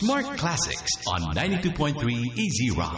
Smart Classics on 92.3 Easy Rock.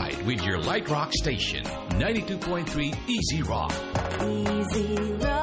ride with your Light Rock station, 92.3 Easy Rock. Easy Rock.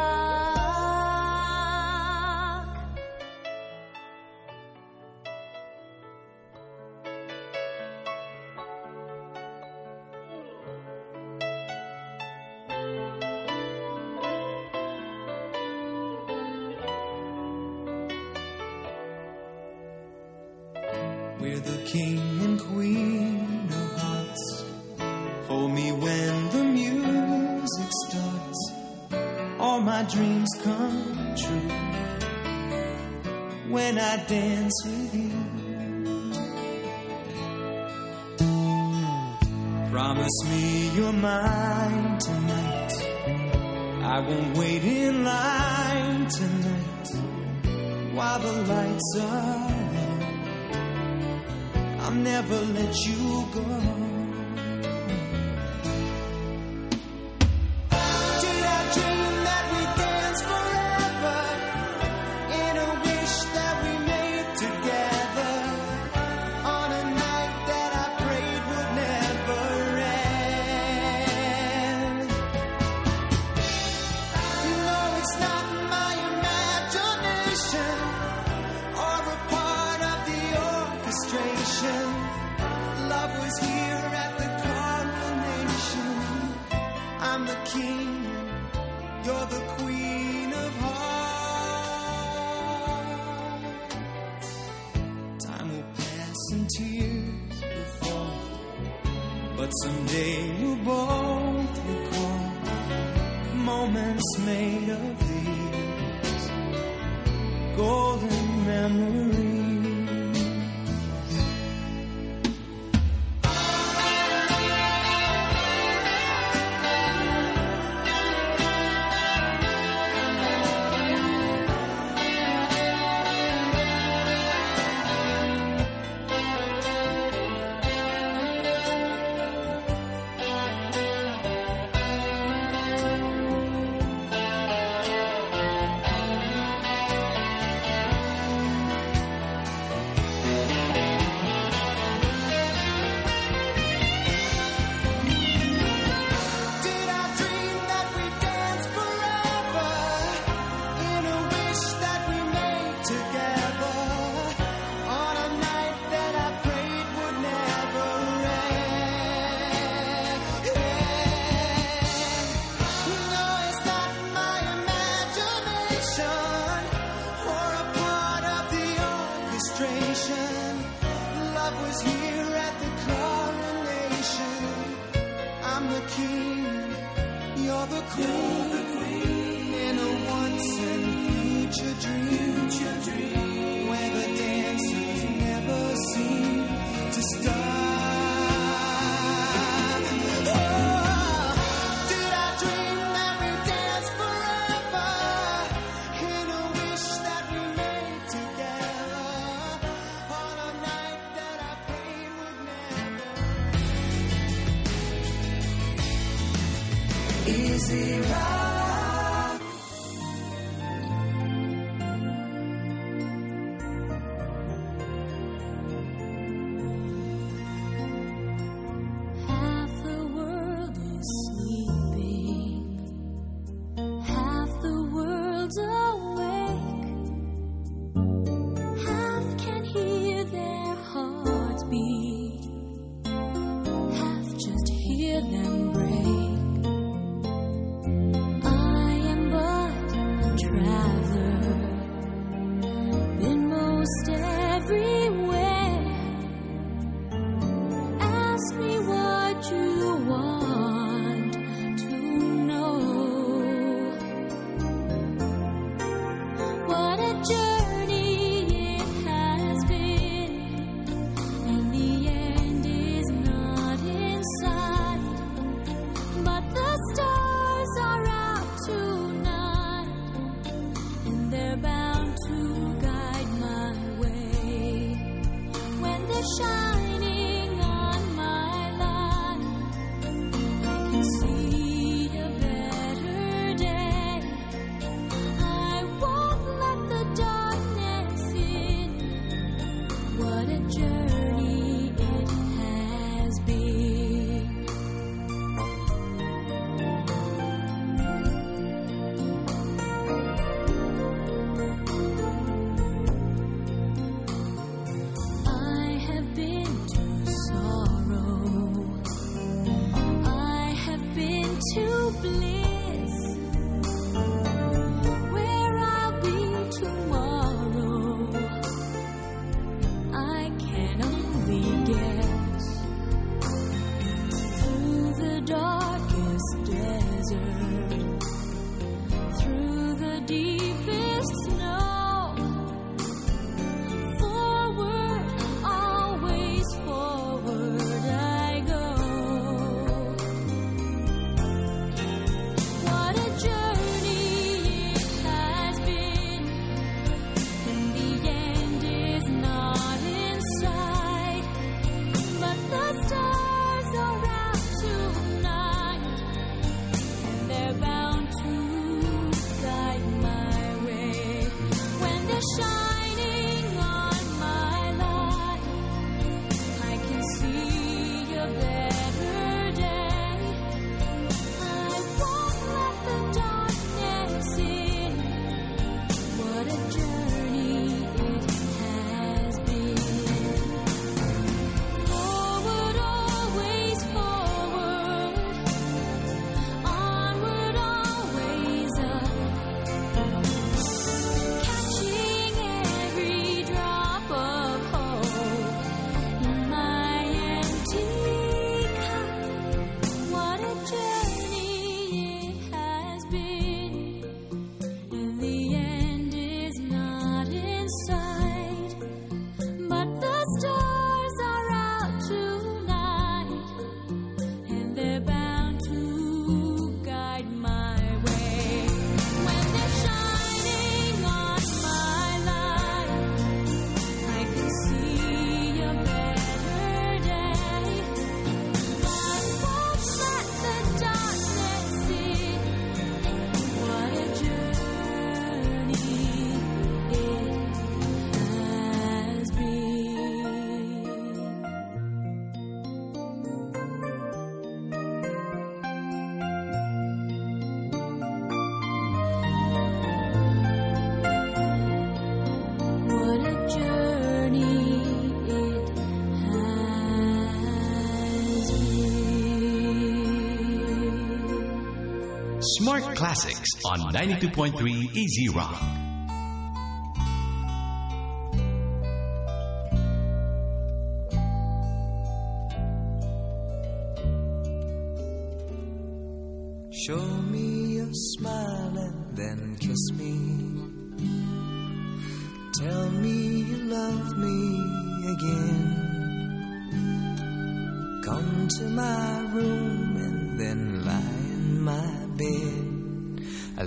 on 92.3 Easy Rock.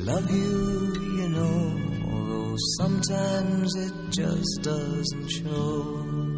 love you, you know, although sometimes it just doesn't show.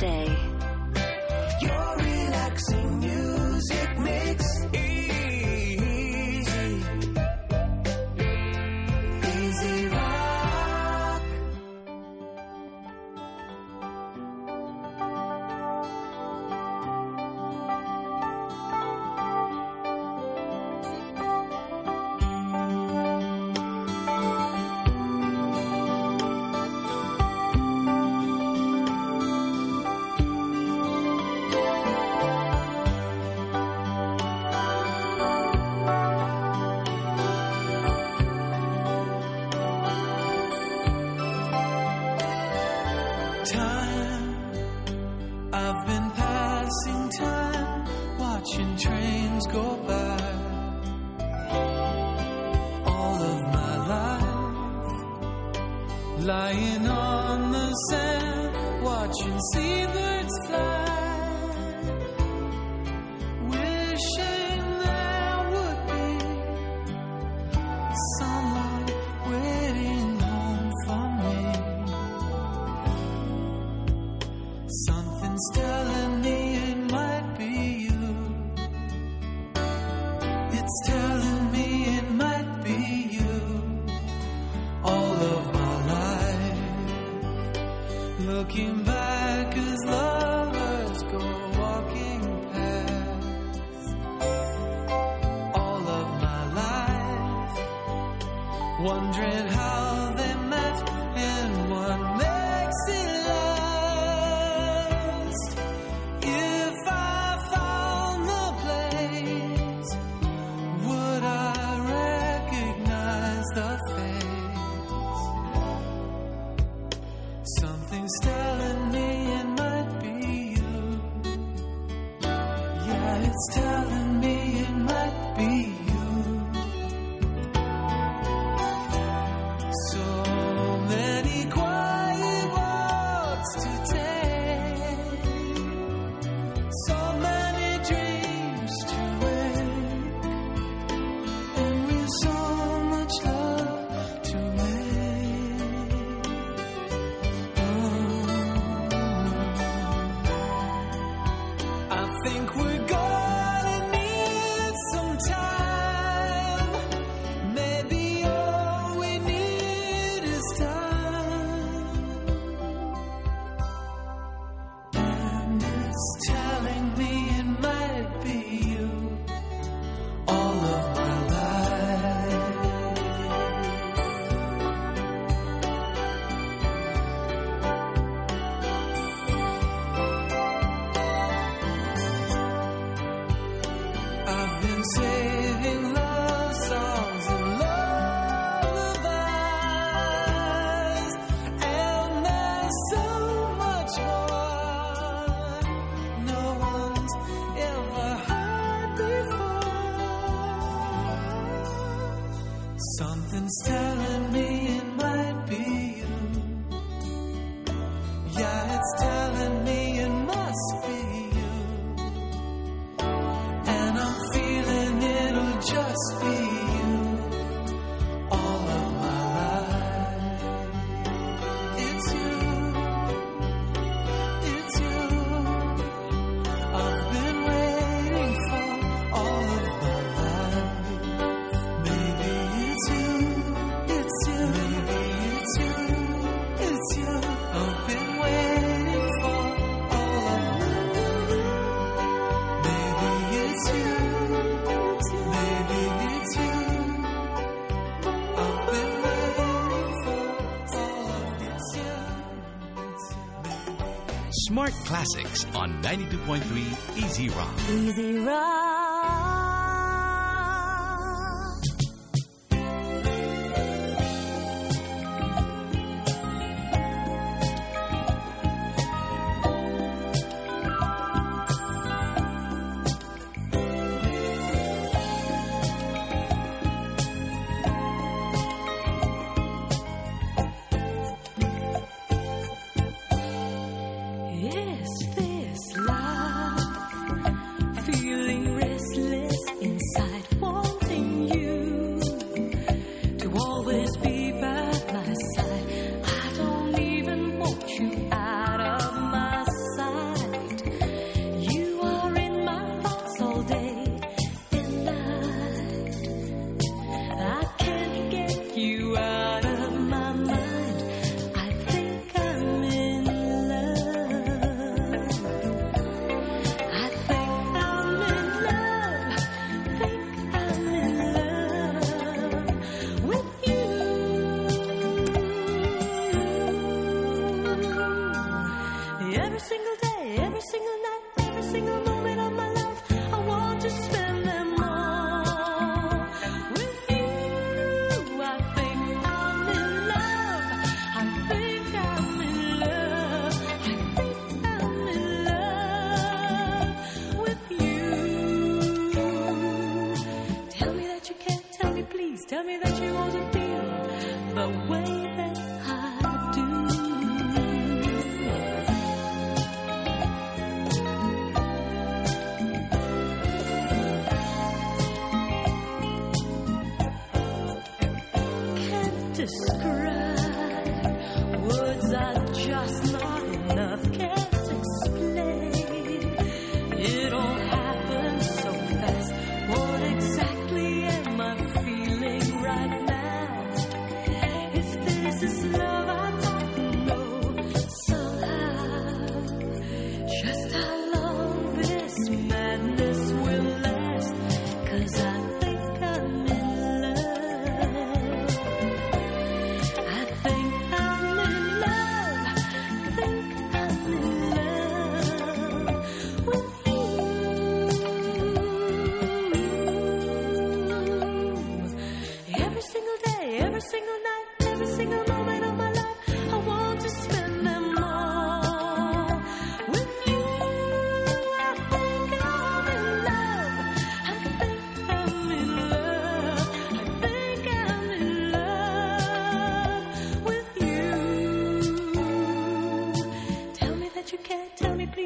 Today. classics on 92.3 Easy Rock. Easy Rock.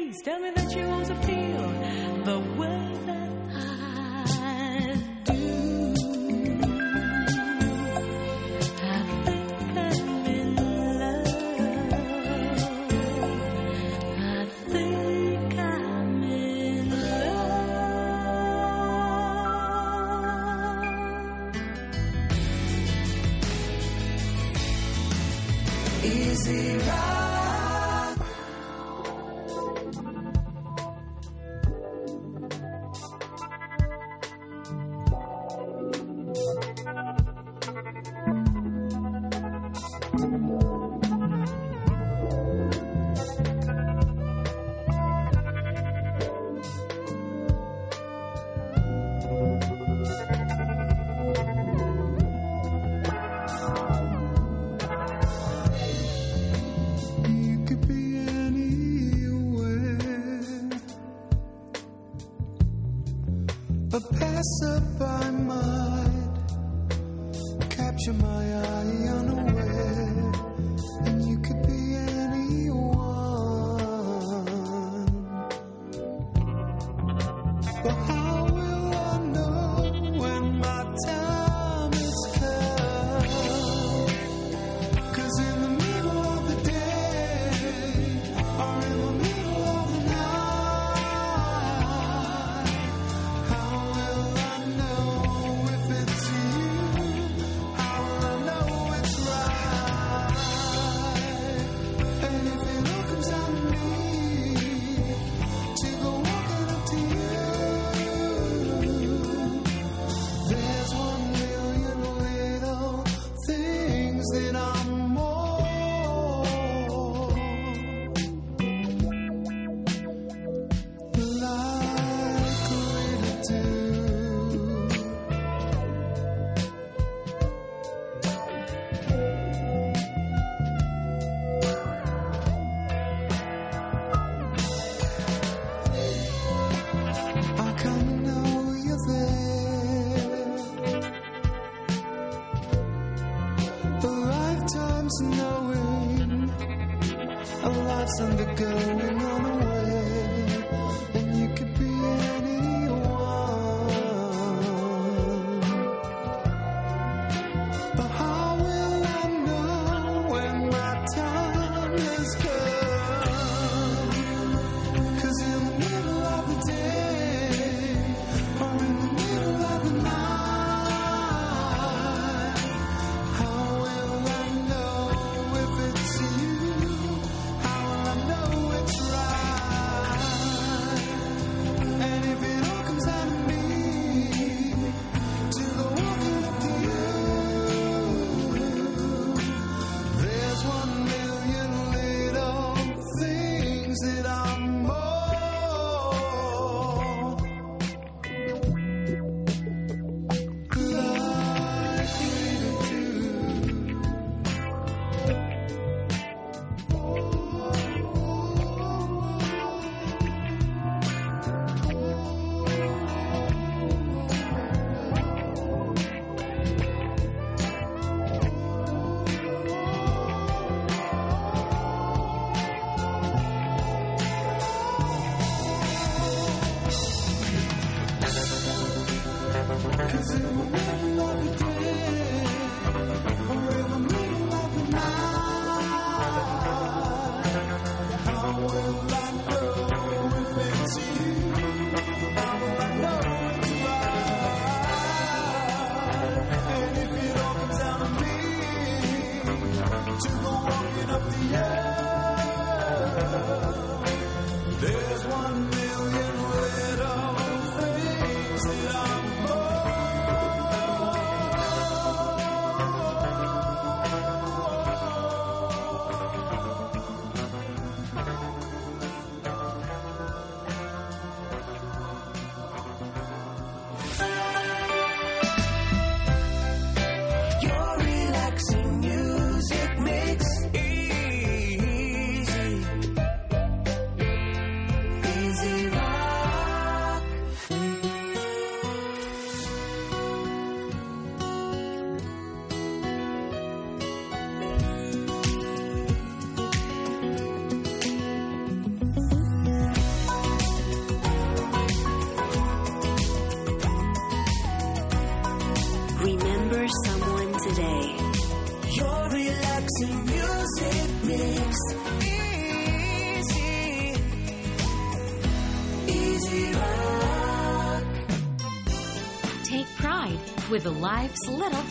please tell me A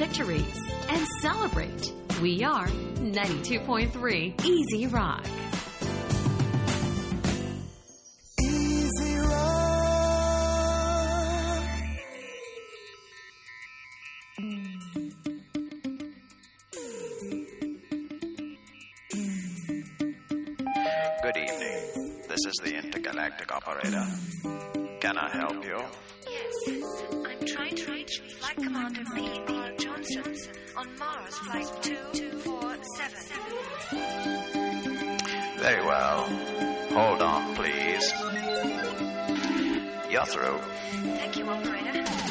victories and celebrate. We are 92.3 Easy Rock. Thank you, operator.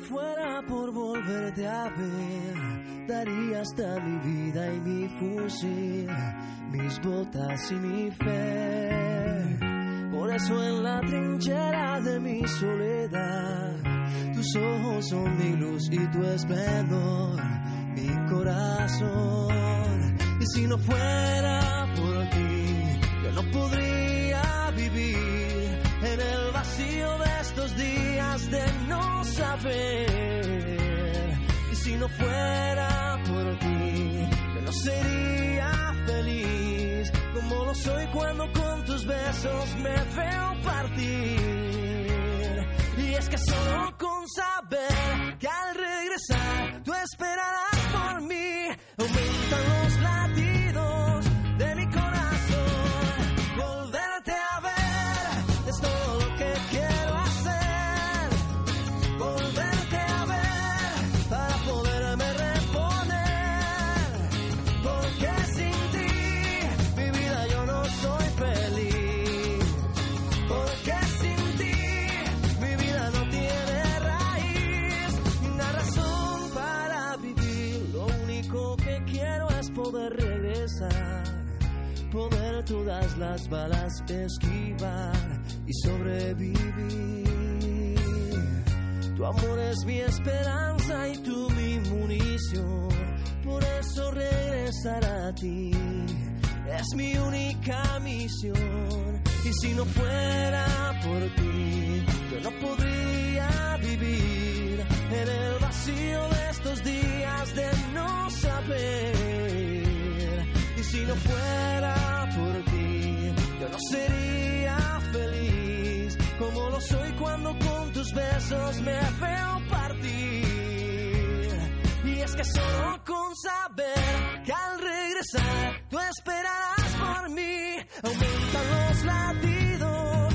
fuera por volverte a ver, daría hasta mi vida y mi fusil, mis botas y mi fe. Por eso en la trinchera de mi soledad, tus ojos son mi luz y tu esplendor, mi corazón. Y si no fuera por ti, yo no podría vivir en el vacío de estos días de no saber. Y si no fuera por ti, yo no sería feliz como lo soy cuando con tus besos me veo partir. Y es que solo con saber que al regresar tú esperarás por mí, aumentan los latidos. Todas las balas esquivar y sobrevivir. Tu amor es mi esperanza y tú mi munición. Por eso regresar a ti es mi única misión. Y si no fuera por ti, yo no podría vivir en el vacío de estos días de no saber. Y si no fuera por ti, yo no sería feliz como lo soy cuando con tus besos me veo partir. Y es que solo con saber que al regresar tú esperarás por mí, aumentan los latidos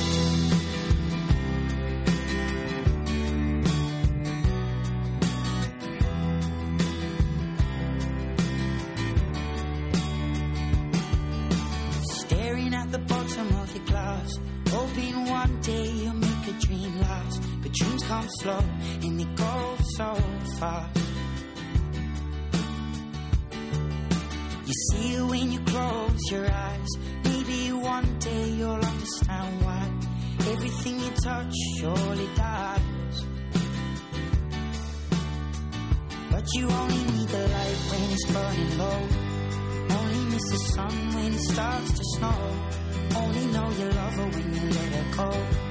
Slow and it goes so fast. You see it when you close your eyes. Maybe one day you'll understand why everything you touch surely dies. But you only need the light when it's burning low. Only miss the sun when it starts to snow. Only know you love her when you let her go.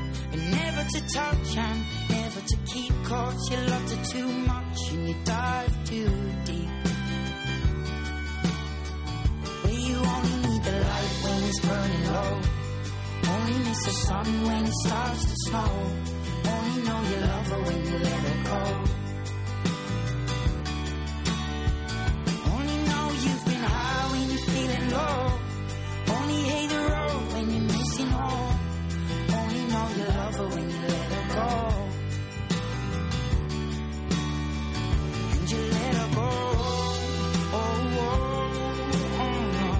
But never to touch and never to keep cause you loved her too much and you dive too deep. Where you only need the light when it's burning low. Only miss the sun when it starts to snow. Only know you love her when you let her go. Only know you've been high when you're feeling low. Only hate the road when you're missing home. Know you love her when you let her go. And you let her go. Oh, oh, oh, oh.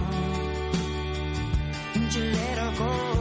And you let her go.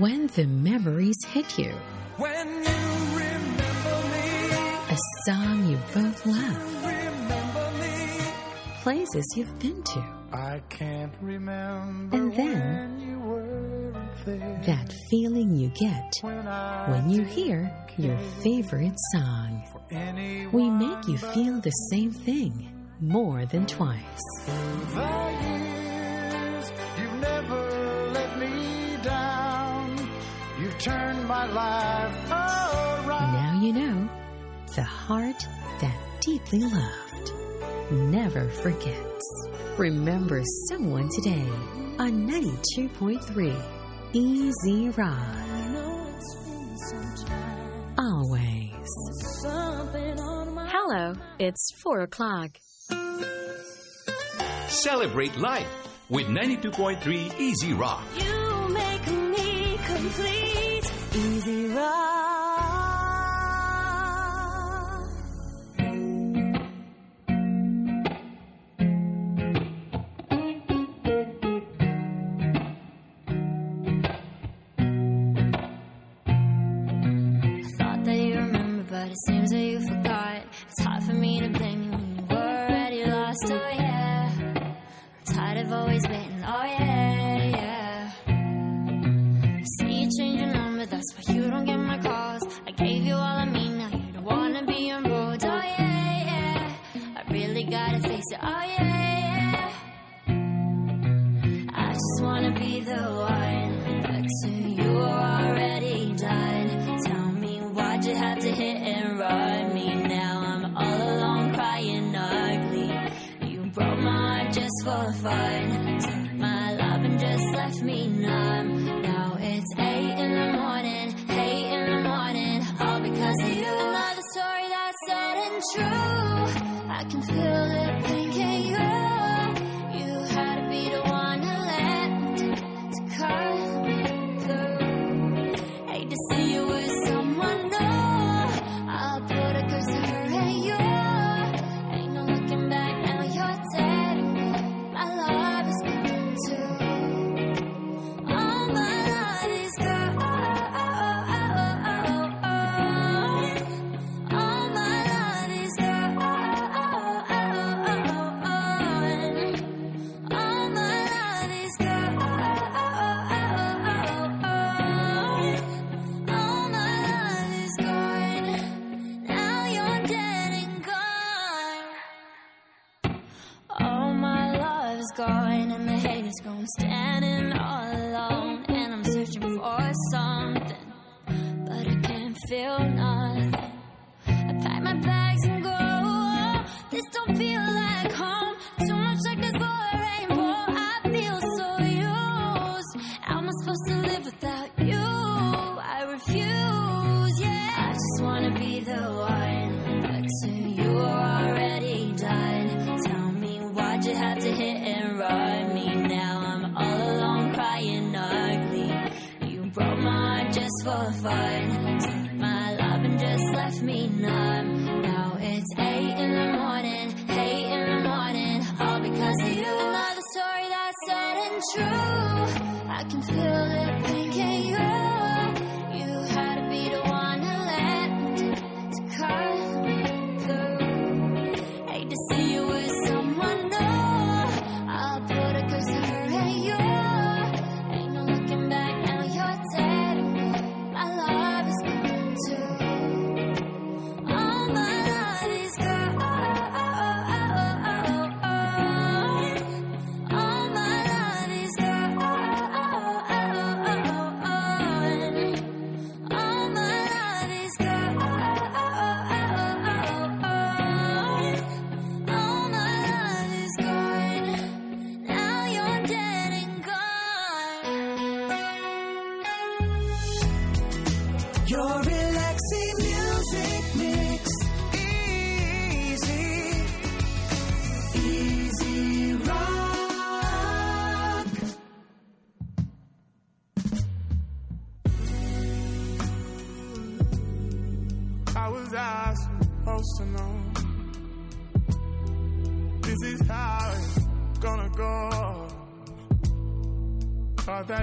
When the memories hit you, When you remember me, a song you both love, remember me. places you've been to, I can't remember And then- you weren't there. that feeling you get when when you hear your favorite song. We make you feel the same thing more than twice. You've my life around. Now you know the heart that deeply loved never forgets. Remember someone today on 92.3 Easy Rock. I know it's been some time. Always. Something on my Hello, it's 4 o'clock. Celebrate life with 92.3 Easy Rock. You make me complete. Easy just I'm standing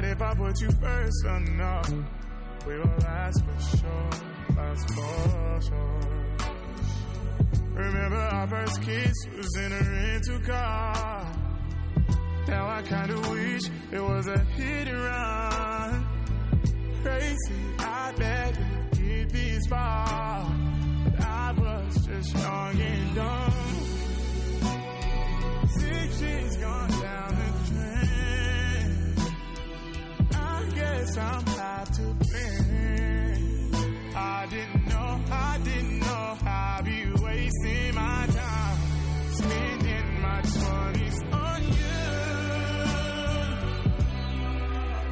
if I put you first enough, we will last for sure, last for sure. Remember our first kiss was in a rental car. Now I kinda wish it was a hit and run. Crazy, I bet we get this far. But I was just young and dumb. Six years gone Guess I'm have to blame. I didn't know, I didn't know I'd be wasting my time. Spending my twenties on you.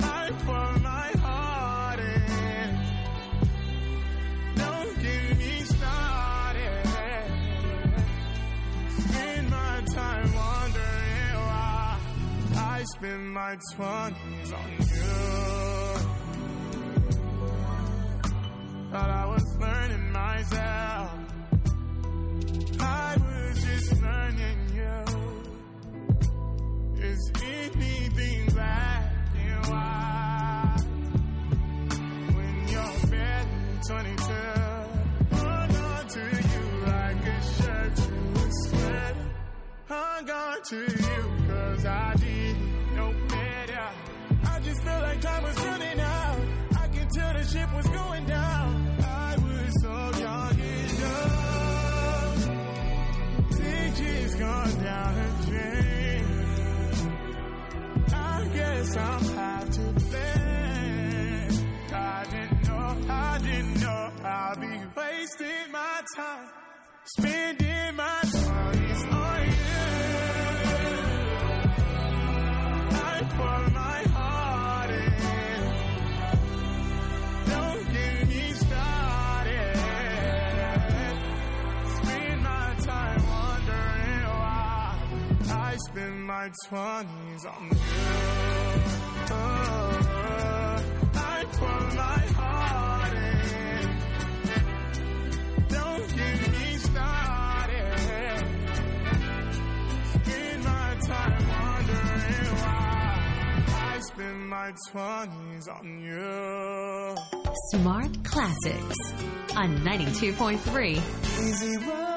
I pour my heart in. Don't get me started. Spend my time wondering why I spend my twenties on you. Thought I was learning myself. I was just learning you. Is anything black and white? When you're barely 22, hung on to you like a time, spending my twenties on you. I pour my heart in. Don't get me started. Spend my time wondering why I spend my twenties on you. Oh, I pour my Smart Classics on 92.3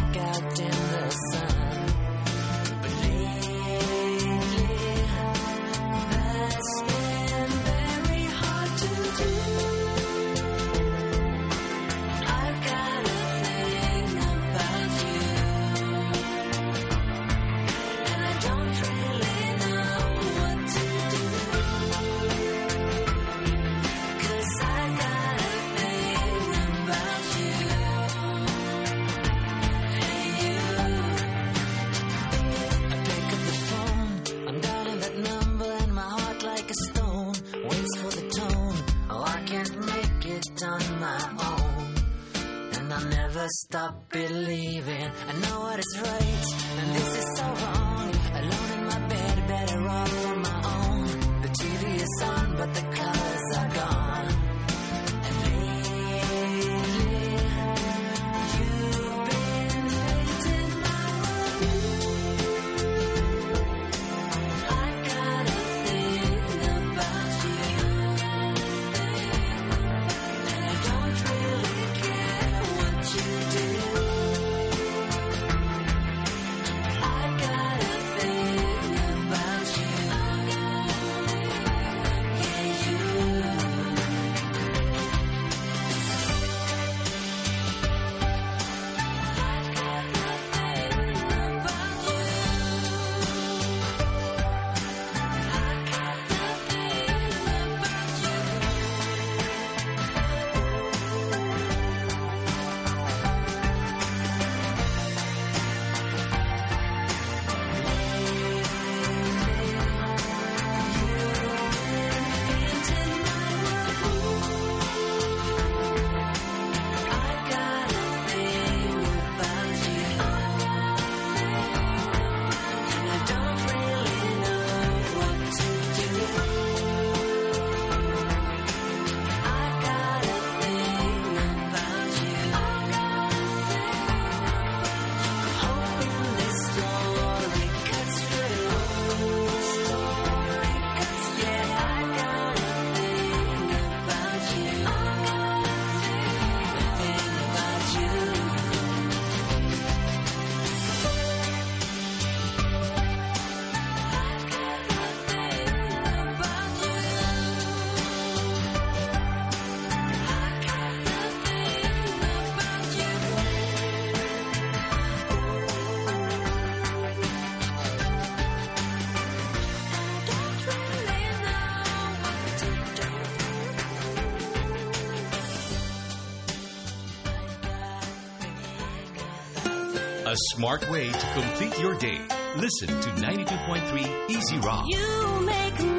smart way to complete your day. Listen to 92.3 Easy Rock. You make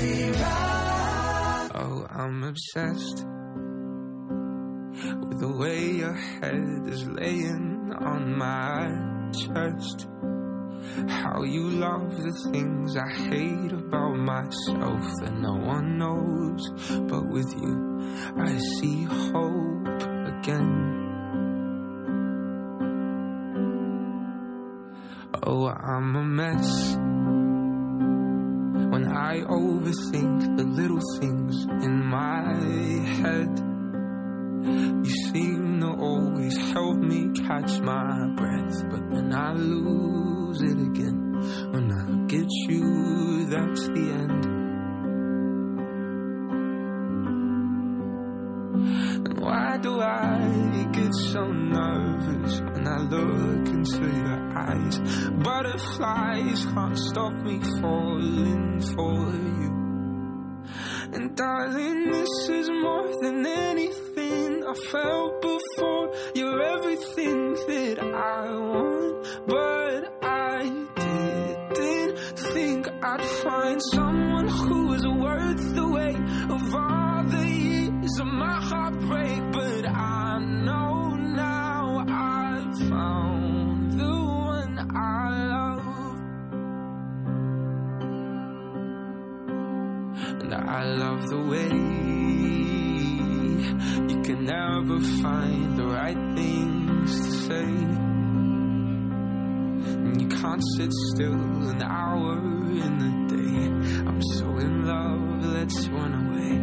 Oh, I'm obsessed with the way your head is laying on my chest. How you love the things I hate about myself that no one knows. But with you, I see hope again. Oh, I'm a mess overthink the little things in my head. You seem to always help me catch my breath, but then I lose it again. When I get you, that's the end. And why do I get so nervous when I look into your eyes? Butterflies can't stop me falling for you. And darling, this is more than anything I felt before. You're everything that I want, but I didn't think I'd find someone who was worth the weight of all the years of my heartbreak. But I know now I've found the one I And I love the way you can never find the right things to say. And you can't sit still an hour in the day. I'm so in love, let's run away.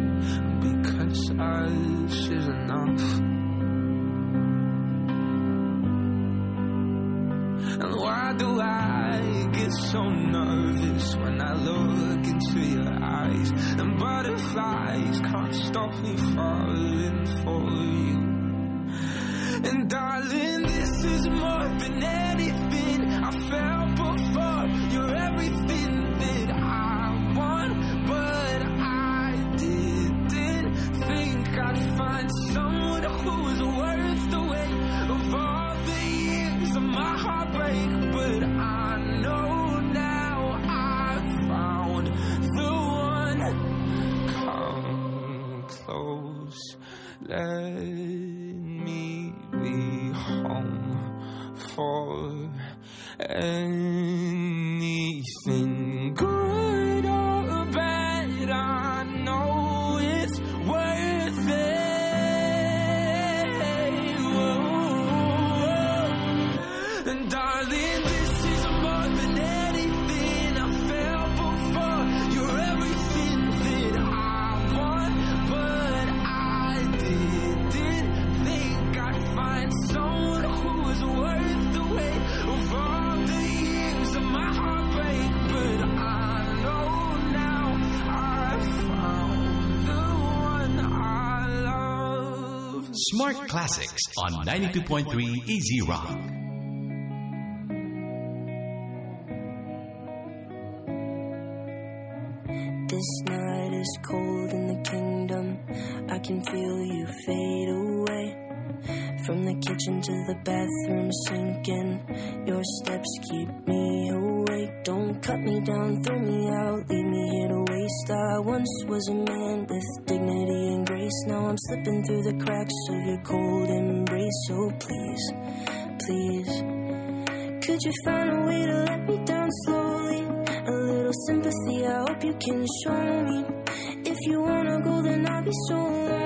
Because us is enough. And why do I get so nervous when I look into your eyes? And butterflies can't stop me falling for you. And darling, this is more than anything I felt before. You're everything that I want, but I didn't think I'd find someone who was worth the weight of all the years of my But I know now I've found the one. Come close, let me be home for Smart Classics on 92.3 Easy Rock. This night is cold in the kingdom. I can feel you fade away. From the kitchen to the bathroom sinking. Your steps keep me awake. Don't cut me down, throw me out, leave me here to waste. I once was a man with dignity and grace. Now I'm slipping through the cracks of your cold embrace. So please, please. Could you find a way to let me down slowly? A little sympathy, I hope you can show me. If you wanna go, then I'll be so lonely.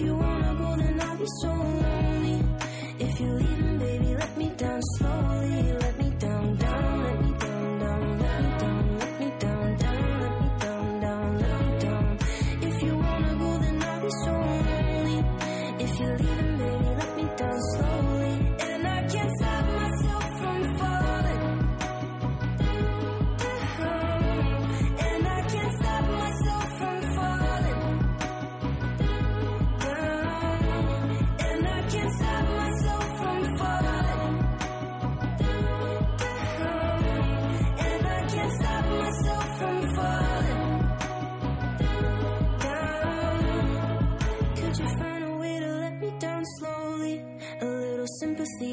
you wanna go, then I'll be so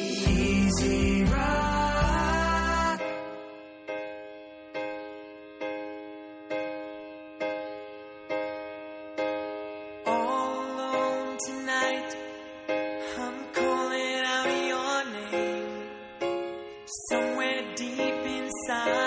Easy rock. All alone tonight, I'm calling out your name. Somewhere deep inside,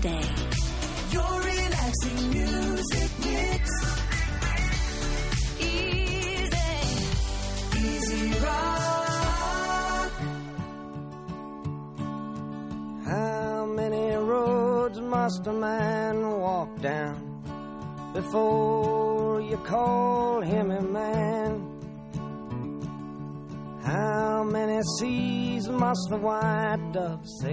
today. Your relaxing music mix. Easy. Easy rock. How many roads must a man walk down before you call him a man? How many seas must the white dove sail?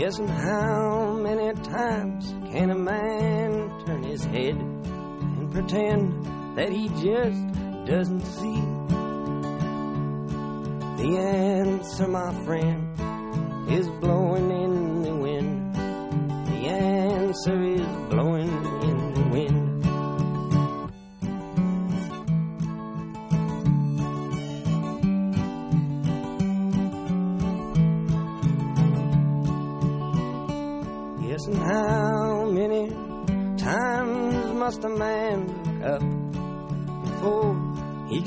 Yes, and how many times can a man turn his head and pretend that he just doesn't see? The answer, my friend, is blowing in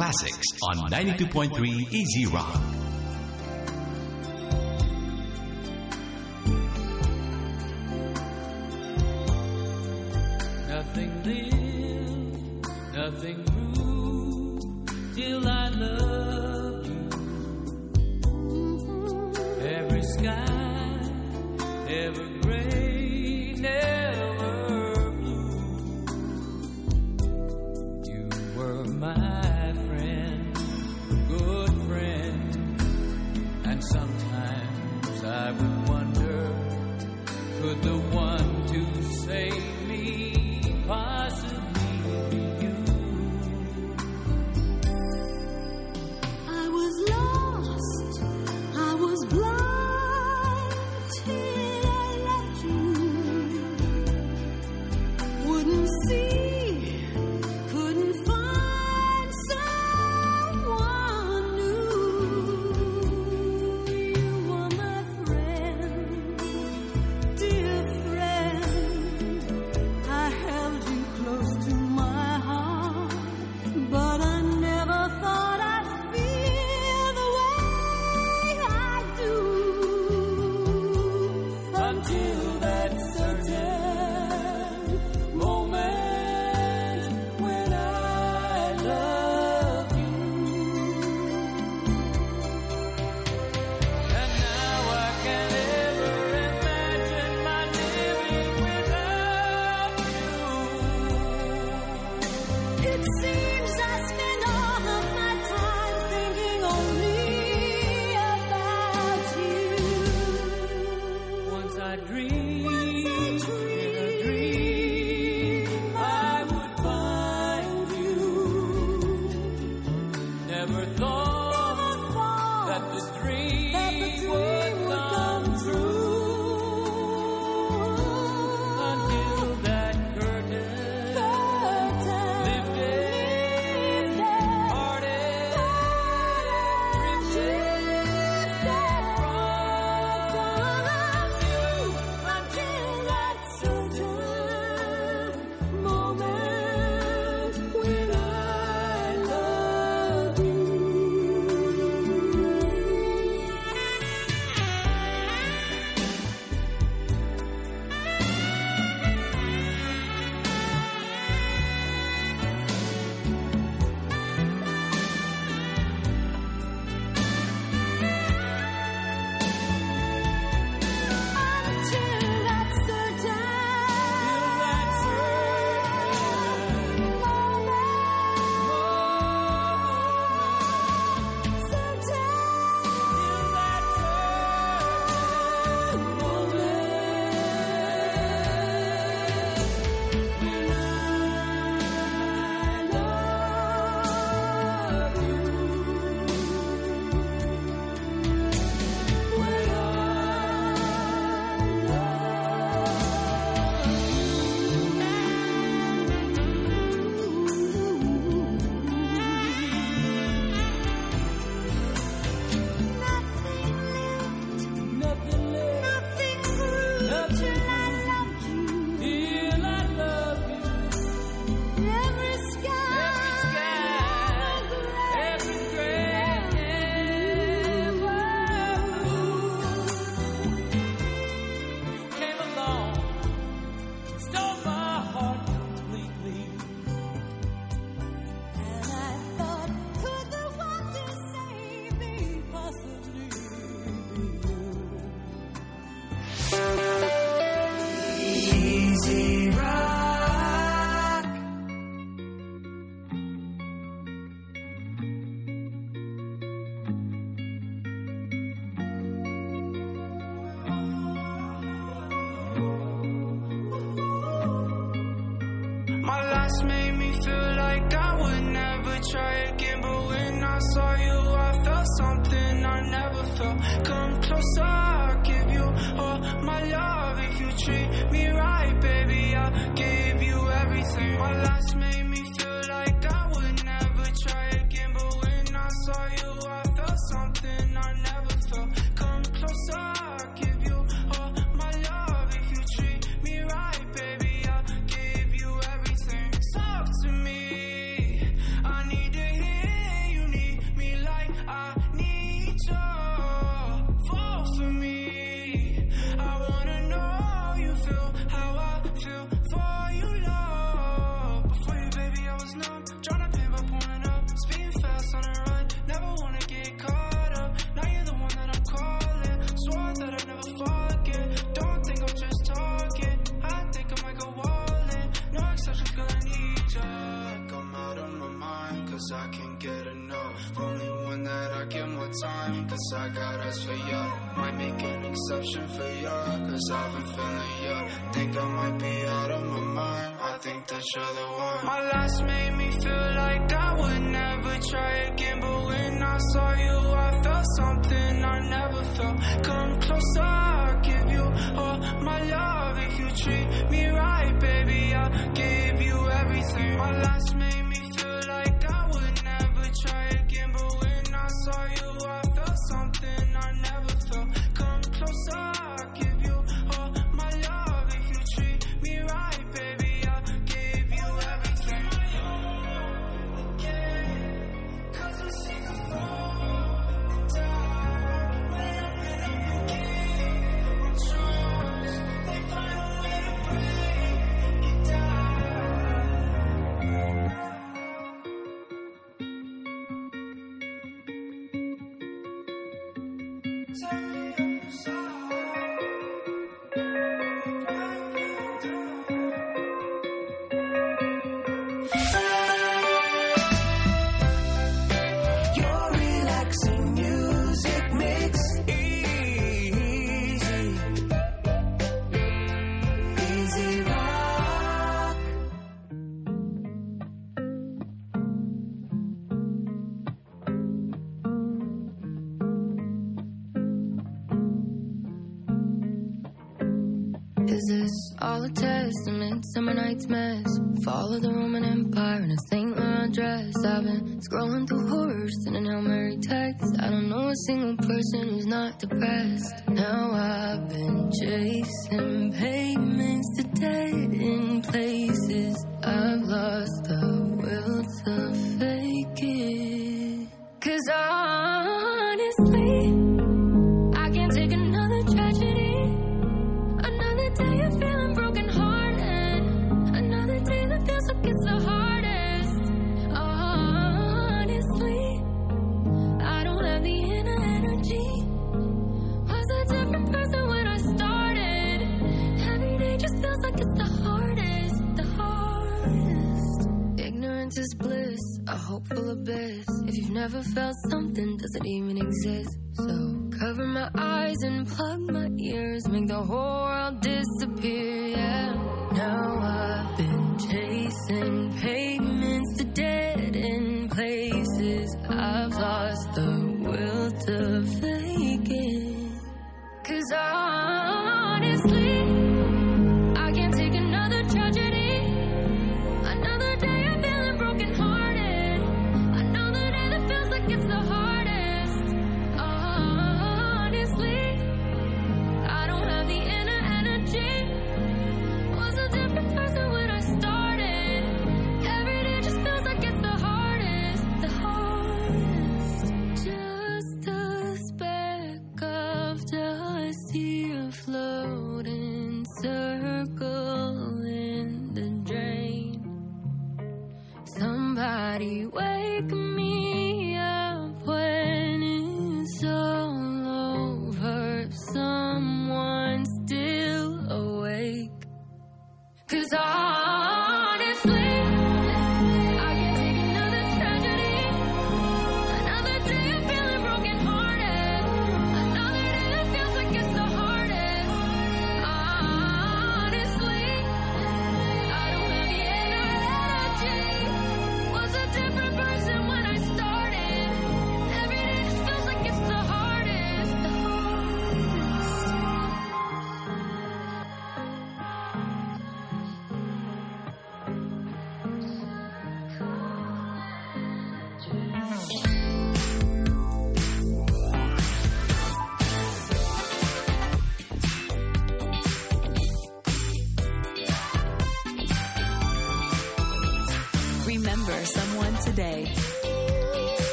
classics on 92.3 Easy Rock.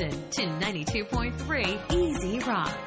Listen to 92.3 Easy Rock.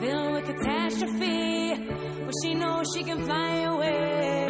filled with catastrophe, but she knows she can fly away.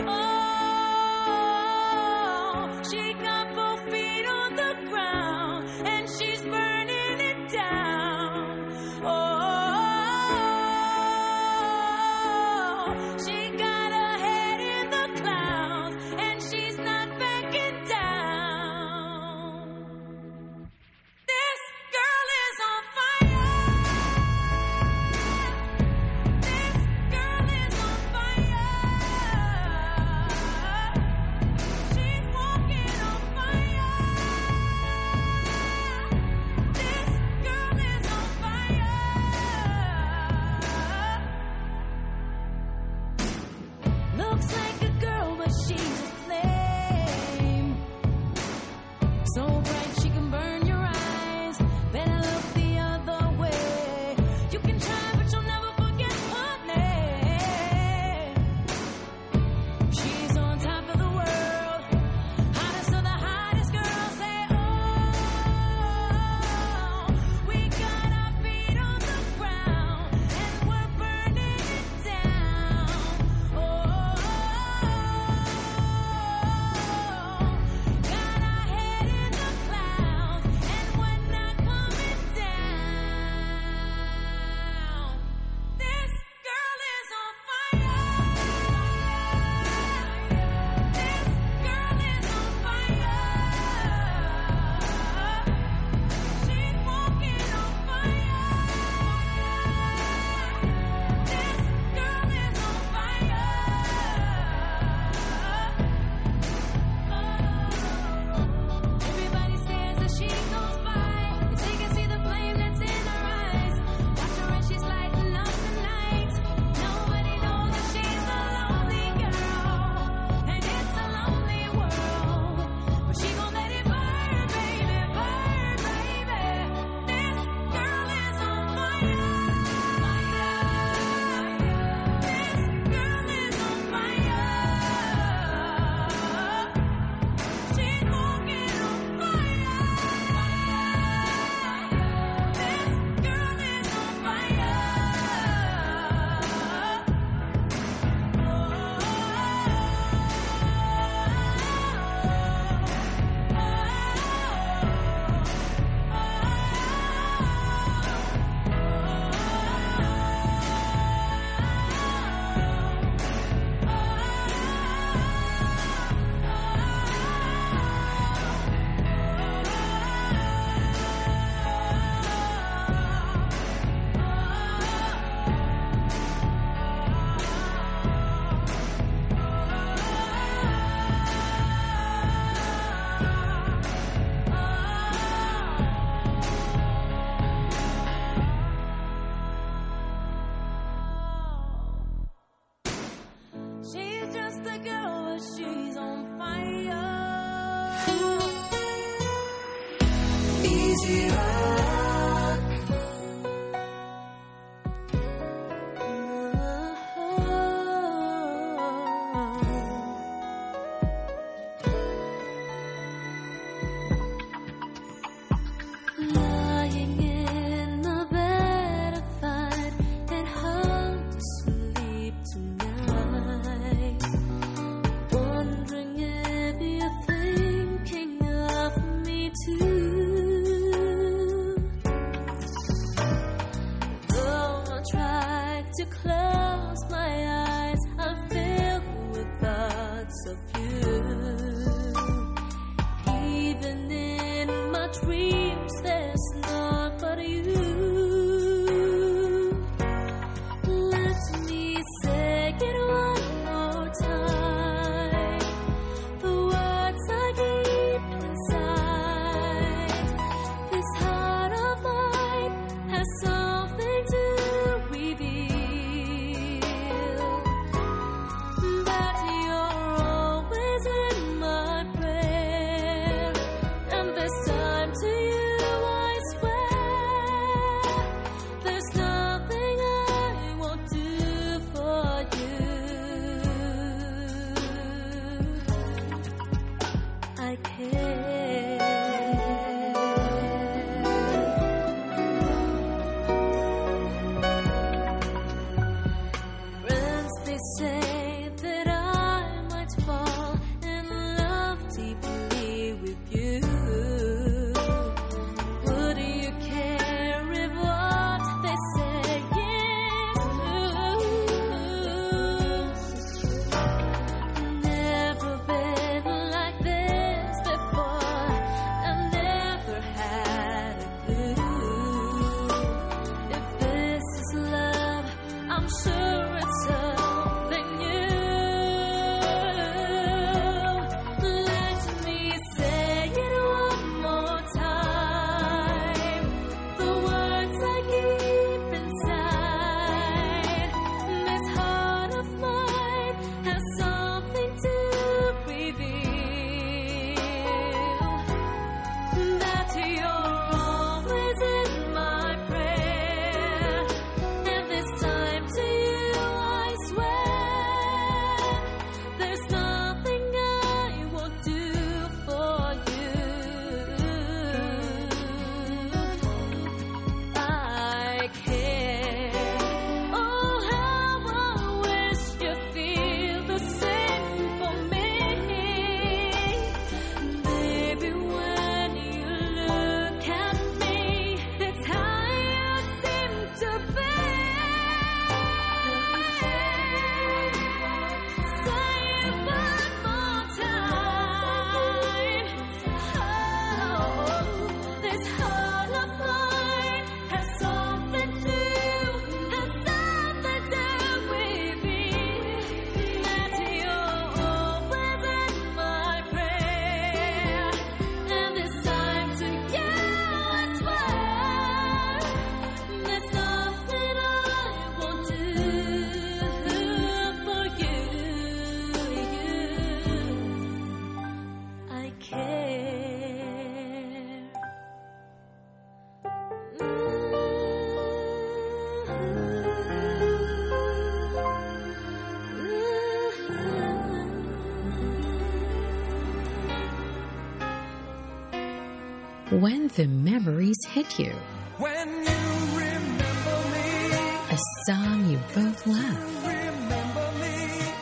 When the memories hit you, When you remember me, a song you both love, remember me.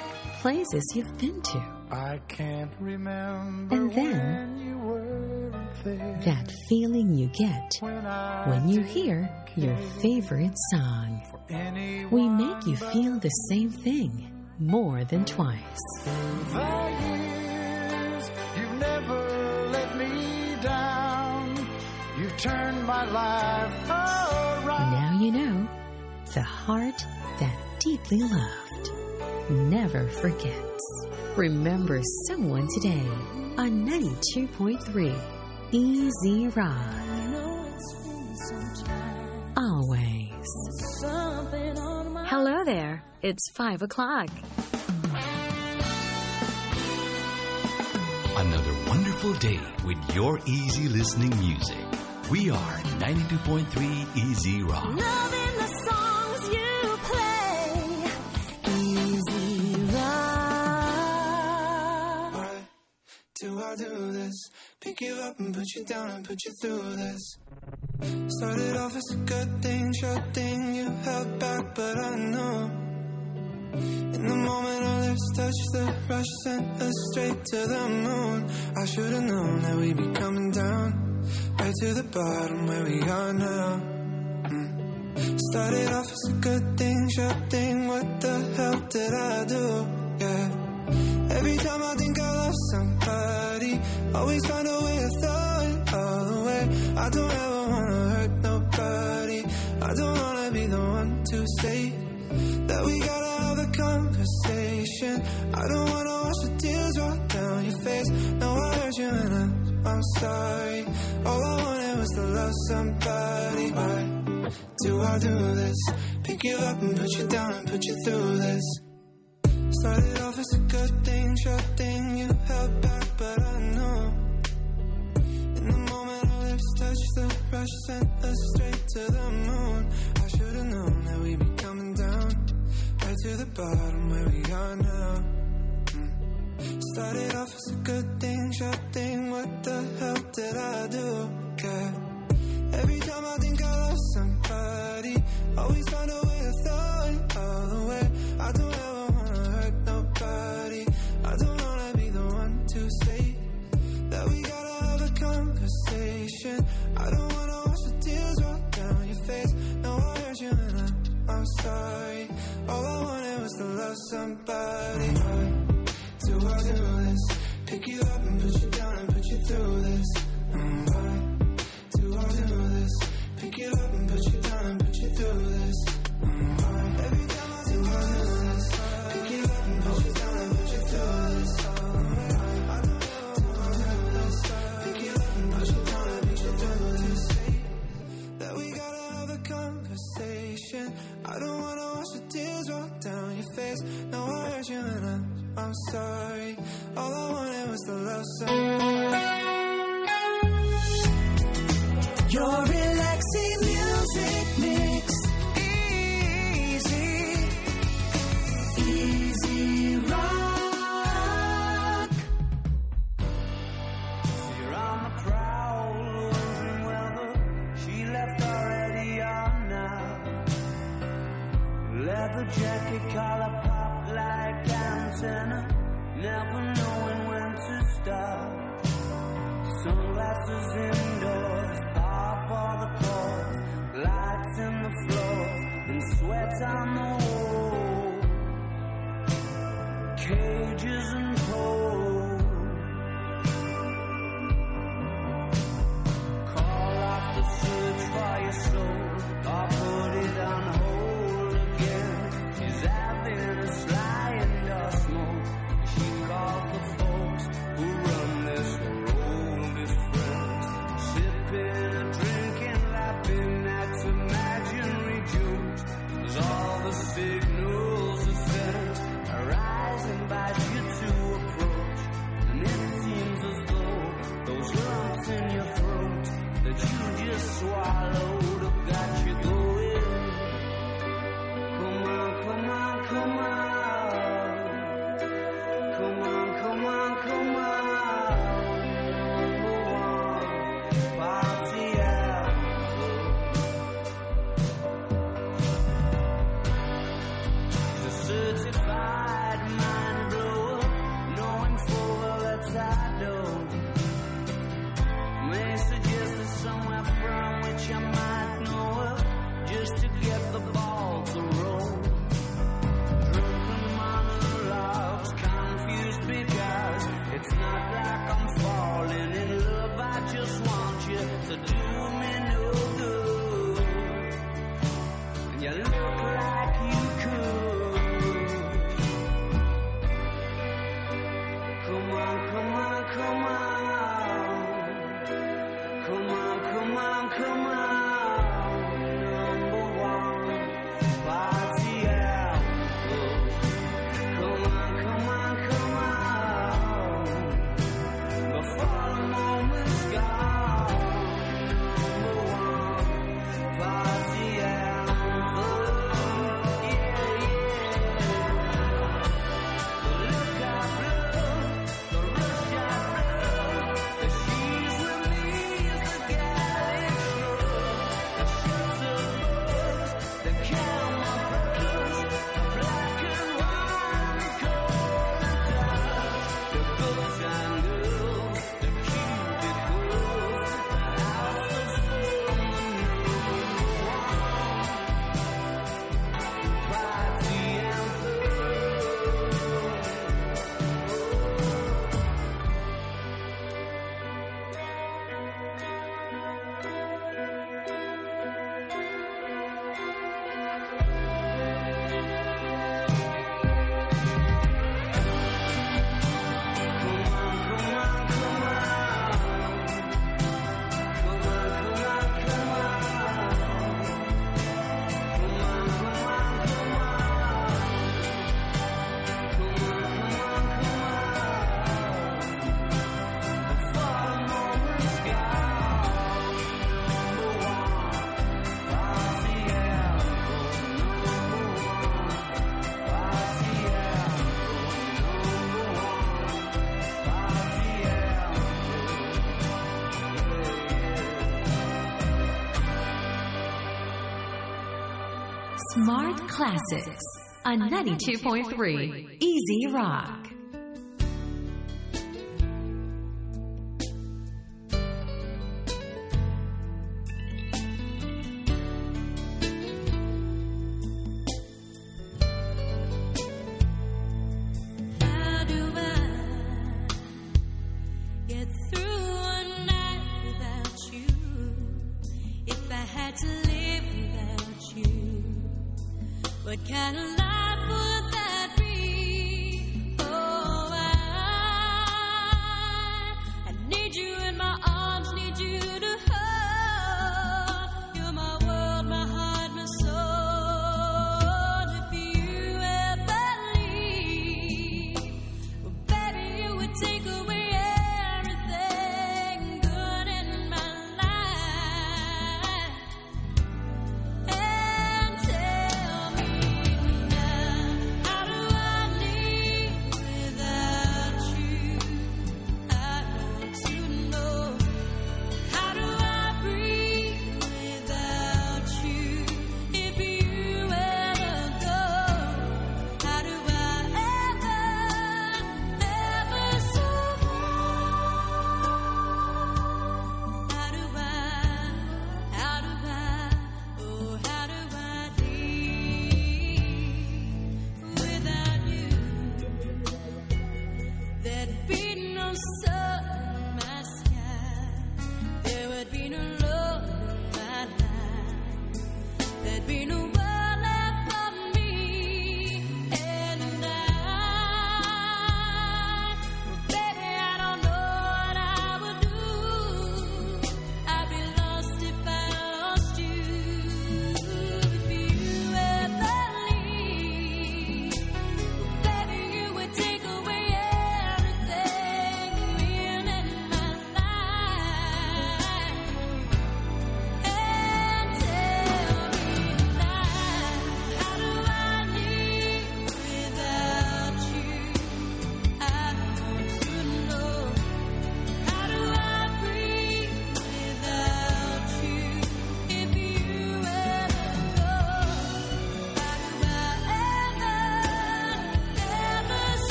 places you've been to, I can't remember And then- when you weren't there. that feeling you get when you hear your favorite song. We make you feel the same thing more than twice. You've my life around. Now you know the heart that deeply loved never forgets. Remember someone today on 92.3 Easy Rock. Always. Hello there. It's five o'clock. Another wonderful day with your easy listening music. We are 92.3 Easy Rock. Loving the songs you play. Easy rock. Why do I do this? Pick you up and put you down and put you through this. Started off as a good thing, sure thing you held back, but I know. In the moment our lips touched, the rush sent us straight to the moon. I should have known that we'd be coming down, right to the bottom where we are now. Mm. Started off as a good thing, sure thing. What the hell did I do? Yeah. Every time I think I lost somebody, always find a way to throw it all away. I don't ever wanna hurt nobody. I don't wanna be the one to say that we gotta have a conversation. I don't wanna watch the tears roll down your face. No, I hurt you and I'm, I'm sorry. All I wanted was to love somebody. Why do I do this? Pick you up and put you down and put you through this. Started off as a good thing, sure thing you held back, but I know. In the moment our lips touched, the rush sent us straight to the moon. I should have known that we'd be coming down, right to the bottom where we are now. Started off as a good thing, sure thing. What the hell did I do? Yeah. Every time I think I lost somebody, always find a way to throw it all away. I don't ever wanna hurt nobody. I don't wanna be the one to say that we gotta have a conversation. I don't wanna watch the tears roll down your face. No, I hurt you and I'm, I'm sorry. All I wanted was to love somebody. Why do I do this? Pick you up and put you down and put you through this. And why do I do this? Pick you up and put you down and put you through this. And why every time I do I do this? Pick you up and put you down and put you through this. And why do I do this? Pick you up and put you down and put you through this. That we gotta have a conversation. I don't wanna watch the tears roll down your face. Now I hurt you and I. I'm sorry. All I wanted was the love song. Your relaxing music makes easy, easy rock. See on the prowl, losing weather. She left already on now. Leather jacket, collar antenna, never knowing when to stop. Sunglasses indoors, power for the cause, lights in the floors, and sweat on the walls. Cages and holes. Call off the search for your soul, or put it on hold. classics on 92.3 Easy Rock.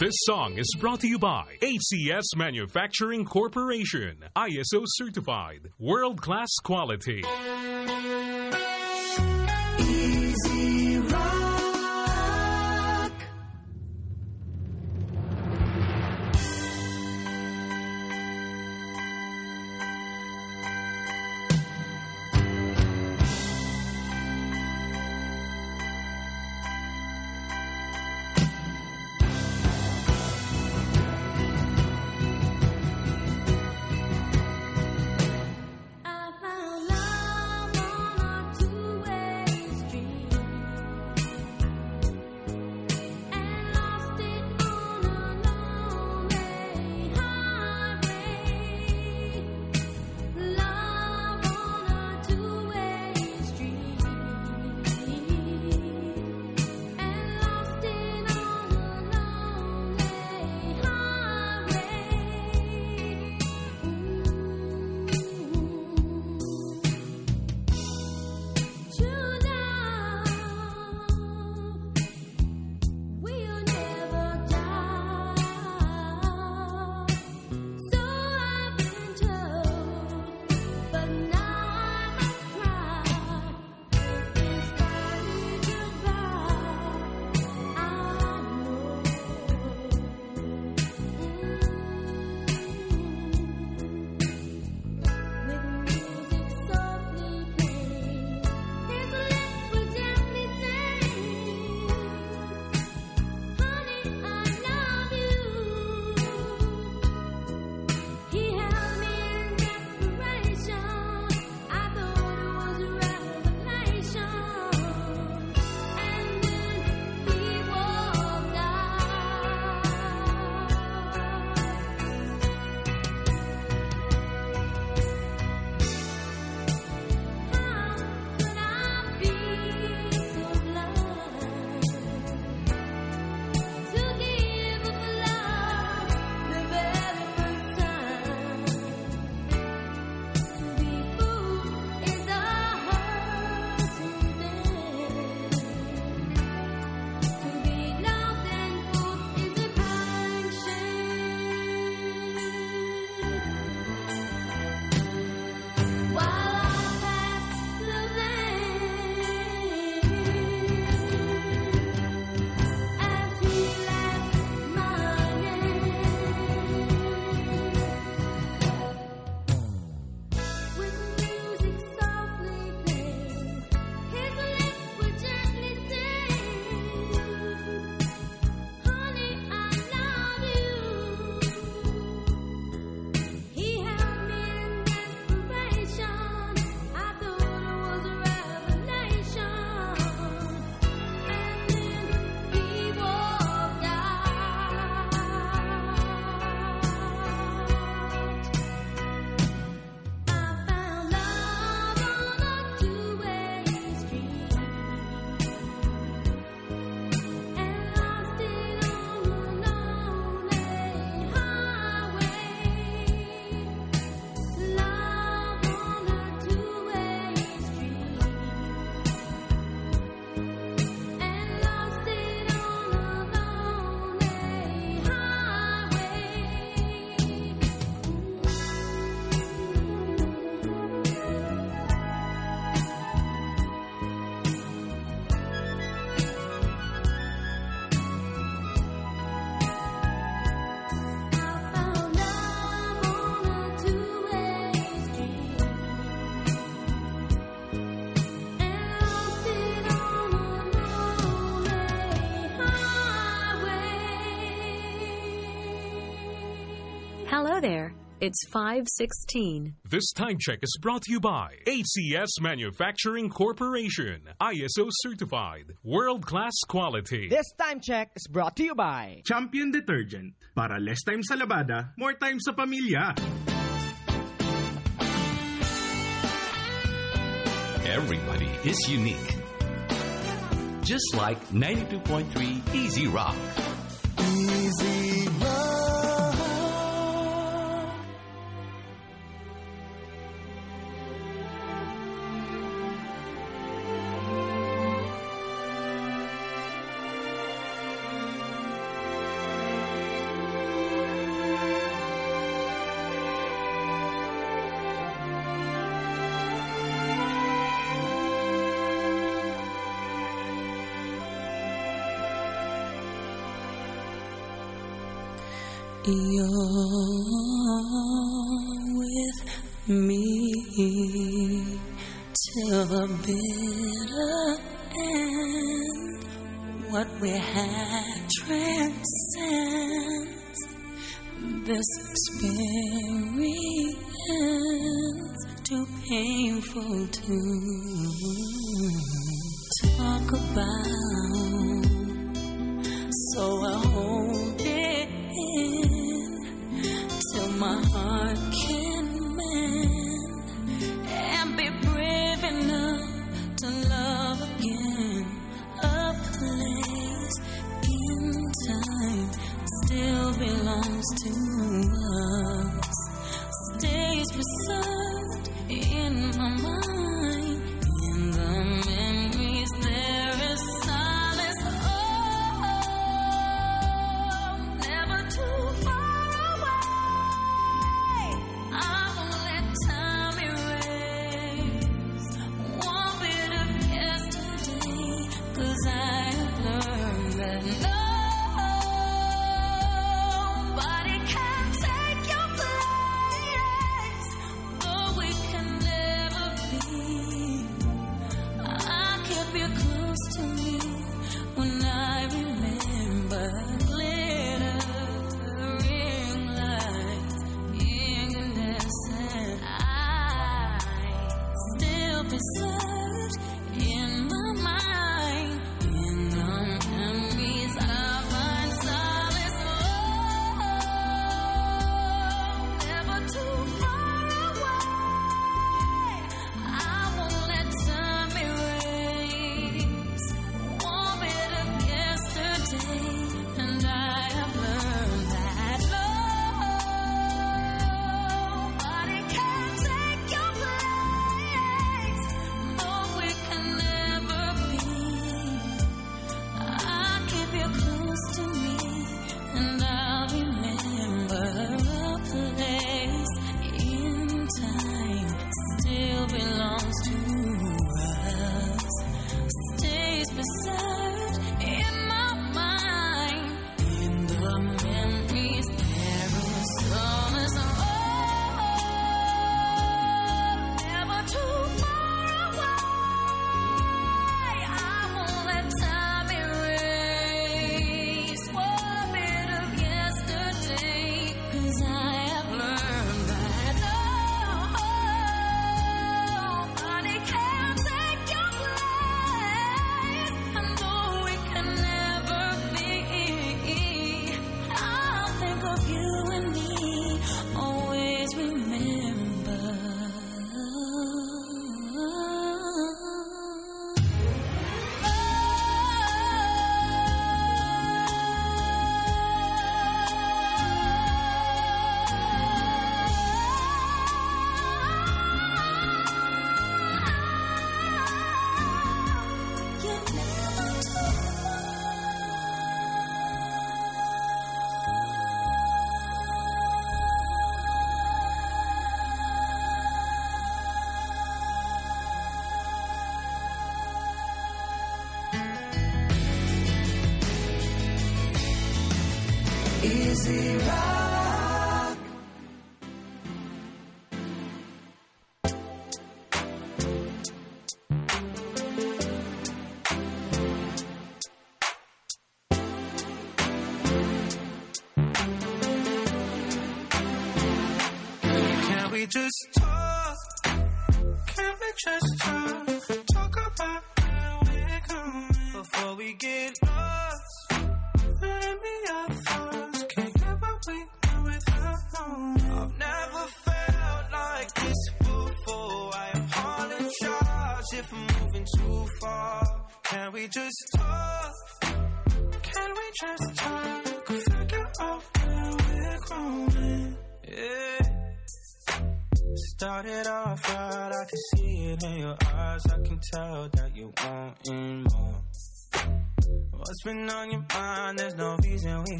This song is brought to you by ACS Manufacturing Corporation, ISO certified, world class quality. It's 516. This time check is brought to you by ACS Manufacturing Corporation, ISO certified, world class quality. This time check is brought to you by Champion Detergent. Para less time sa labada, more time sa pamilya. Everybody is unique. Just like 92.3 Easy Rock. Easy Rock. with me till the bitter end. What we had transcends this experience. Too painful to talk about. So I hold. my heart can mend and be brave enough to love again. A place in time still belongs to us, stays preserved in my mind.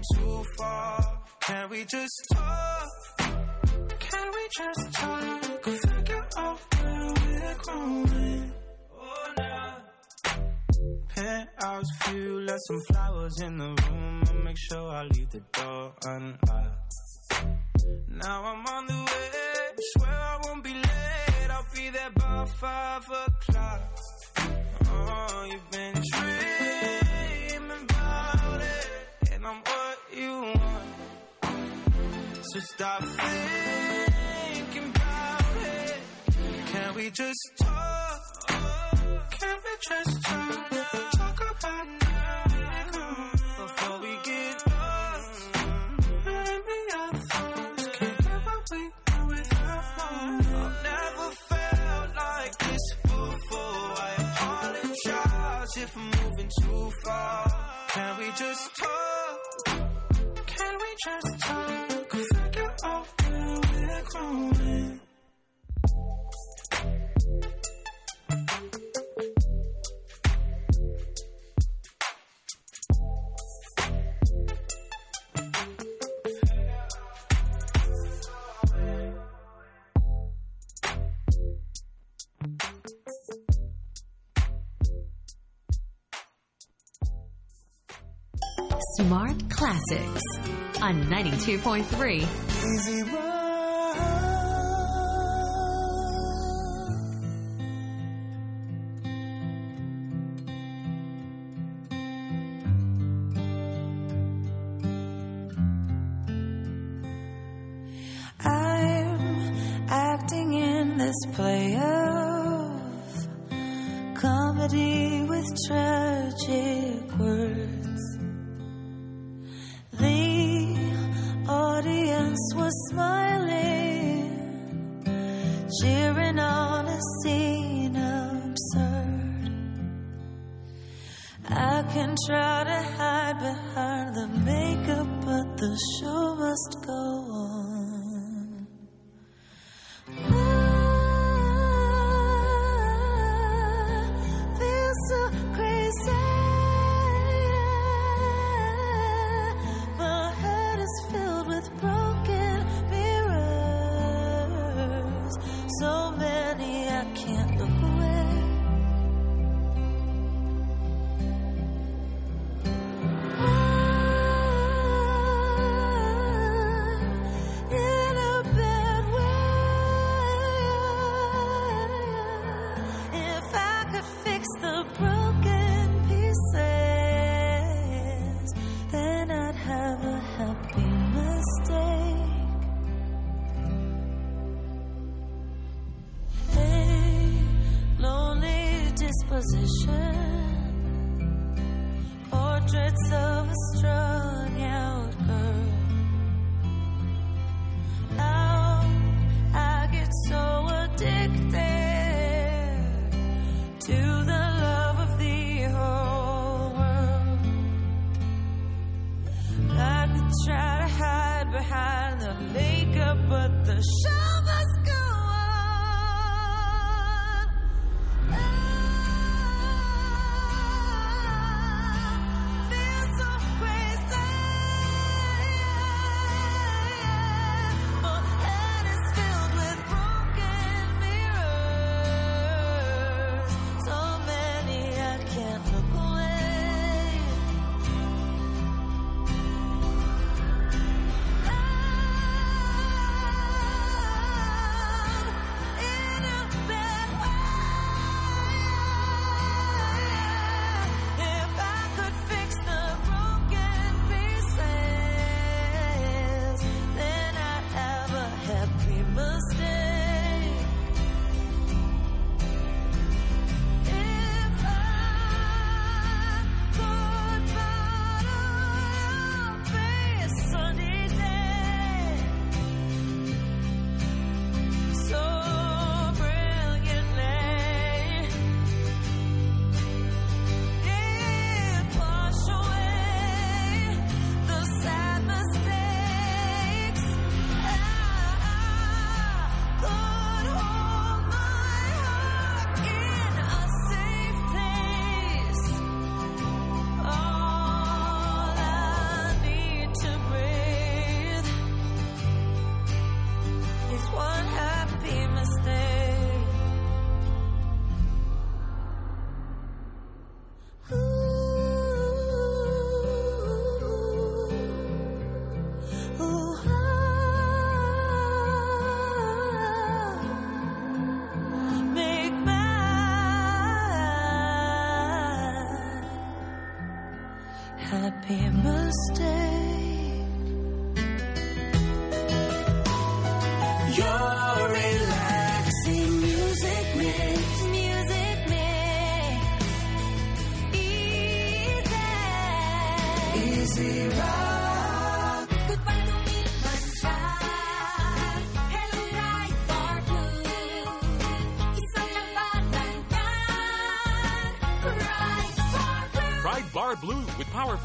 If too far. Can we just talk? Can we just talk? Figure out where we're growing. Oh, now. Penthouse view, left some flowers in the room. I'll make sure I leave the door unlocked. Now I'm on the way. Swear I won't be late. I'll be there by five o'clock. Oh, you've been dreaming about it, and I'm you want. So stop thinking about it. Can we just talk? Can we just talk? Talk about now before we get lost. Thoughts. Can't. I've never felt like this before. I apologize if I'm moving too far. Can we just talk? Just talk? Figure out where we're growing. Smart Classics on 92.3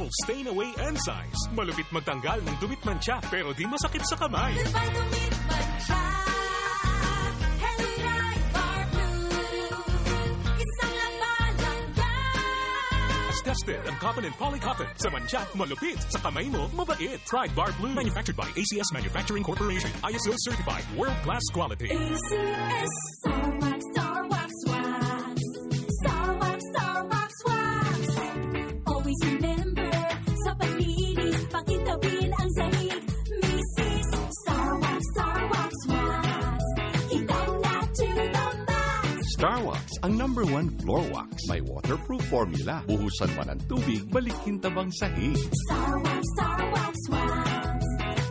with powerful stain-away enzymes. Malupit magtanggal ng dumit mancha pero di masakit sa kamay. Goodbye to midnight shine. Hello, right for blue. Isang labanan yan. As tested ang cotton and polycotton. Sa mancha, malupit. Sa kamay mo, mabait. Pride Bar Blue. Manufactured by ACS Manufacturing Corporation. ISO certified. World-class quality. ACS number one floor wax. May waterproof formula. Buhusan man ang tubig, balikin tabang sahig. Star Wax, Star Wax Wax.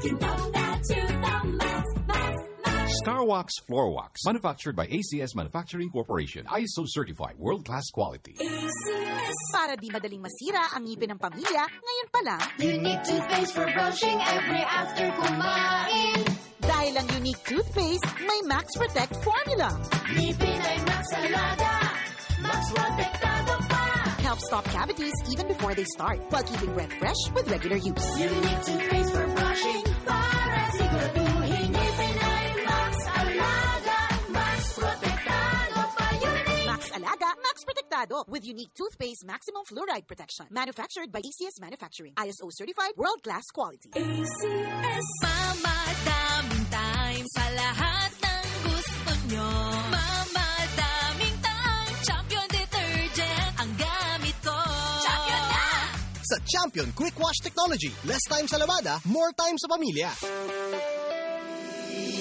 Ikaw na to the max, max, max. Star Wax Floor Wax. Manufactured by ACS Manufacturing Corporation. ISO certified. World-class quality. ACS. Para di madaling masira ang ngipin ng pamilya, ngayon pa lang, Unique toothpaste for brushing every after kumain. dahil ang unique toothpaste, may Max Protect formula. Ngipin ay Max Alaga. Max Protectado pa. Helps stop cavities even before they start, while keeping breath fresh with regular use. Unique toothpaste for brushing para siguraduhin ngipin ay Max Alaga. Max Protectado pa. Unique. Max Alaga, Max Protectado with unique toothpaste maximum fluoride protection. Manufactured by ACS Manufacturing. ISO certified world-class quality. ACS. Mama, daming time sa lahat ng gusto nyo. Sa Champion Quick Wash Technology, less time sa lavada, more time sa pamilya.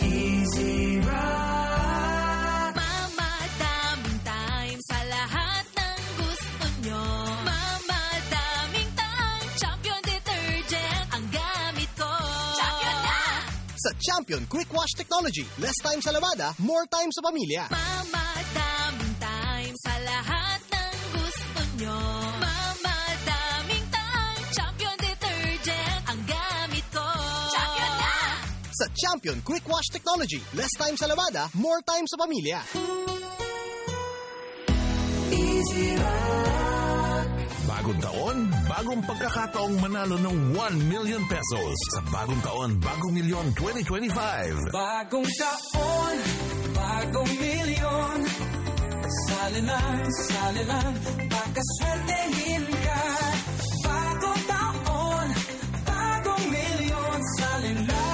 Easy rock. Mama, daming time sa lahat ng gusto nyo. Mama, daming time. Champion detergent ang gamit ko. Champion na! Sa Champion Quick Wash Technology, less time sa lavada, more time sa pamilya. Mama, daming time sa lahat ng gusto nyo. Sa Champion Quick Wash Technology, less time sa lavada, more time sa pamilya. Easy rock. Bagong taon, bagong pagkakataong manalo ng 1 million pesos sa Bagong Taon, Bagong Milyon 2025. Bagong taon, bagong milyon Sali lang, sali lang, pagkaswertehin ka Bagong taon, bagong milyon Sali lang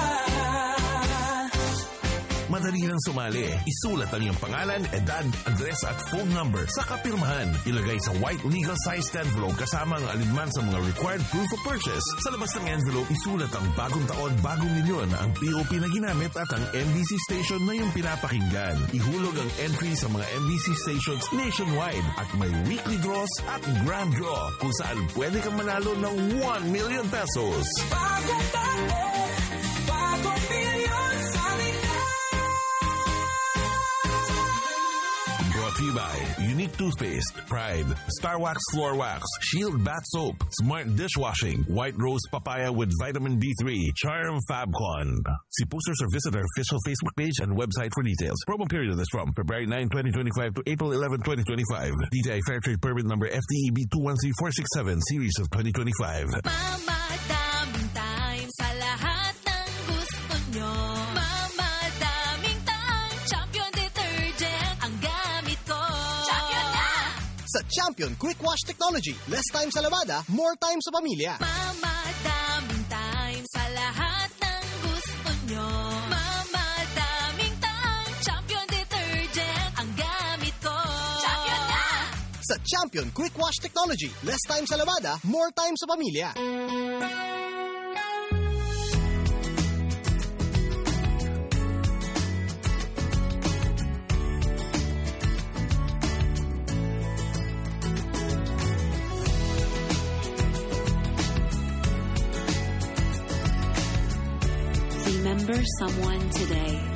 Madali lang sumali. Isulat ang iyong pangalan, edad, address at phone number sa kapirmahan. Ilagay sa white legal sized envelope kasama ang alinman sa mga required proof of purchase. Sa labas ng envelope, isulat ang bagong taon, bagong milyon, ang POP na ginamit at ang MBC station na iyong pinapakinggan. Ihulog ang entry sa mga MBC stations nationwide at may weekly draws at grand draw kung saan pwede kang manalo ng 1 million pesos. Bagong taon, bagong milyon To you by Unique Toothpaste, Pride, Star Wax Floor Wax, Shield Bath Soap, Smart Dishwashing, White Rose Papaya with Vitamin B3, Charm Fabcon. See posters or visit our official Facebook page and website for details. Promo period is from February 9, 2025 to April 11, 2025. DTI Fair Trade Permit number FTEB 213467, series of 2025. Mama, Champion Quick Wash Technology, less time sa lavada, more time sa pamilya. Mama, daming time sa lahat ng gusto nyo. Mama, daming time. Champion detergent ang gamit ko. Champion na! Sa Champion Quick Wash Technology, less time sa lavada, more time sa pamilya. remember someone today.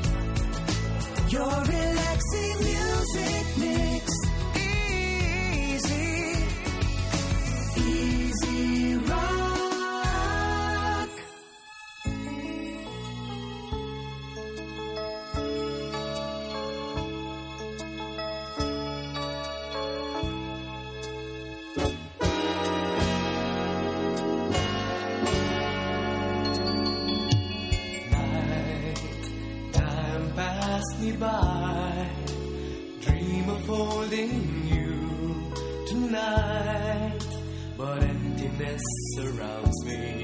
darkness surrounds me.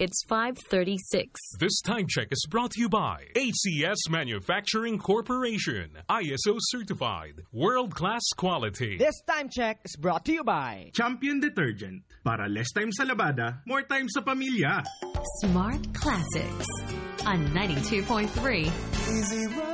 It's 536. This time check is brought to you by ACS Manufacturing Corporation, ISO certified, world-class quality. This time check is brought to you by Champion Detergent. Para less time sa labada, more time sa pamilya. Smart Classics on 92.3. Easy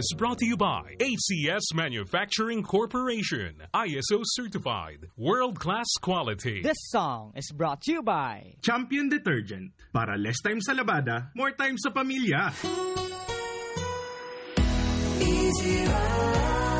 is brought to you by HCS Manufacturing Corporation, ISO certified, world-class quality. This song is brought to you by Champion Detergent. Para less time sa labada, more time sa pamilya. Easy ride.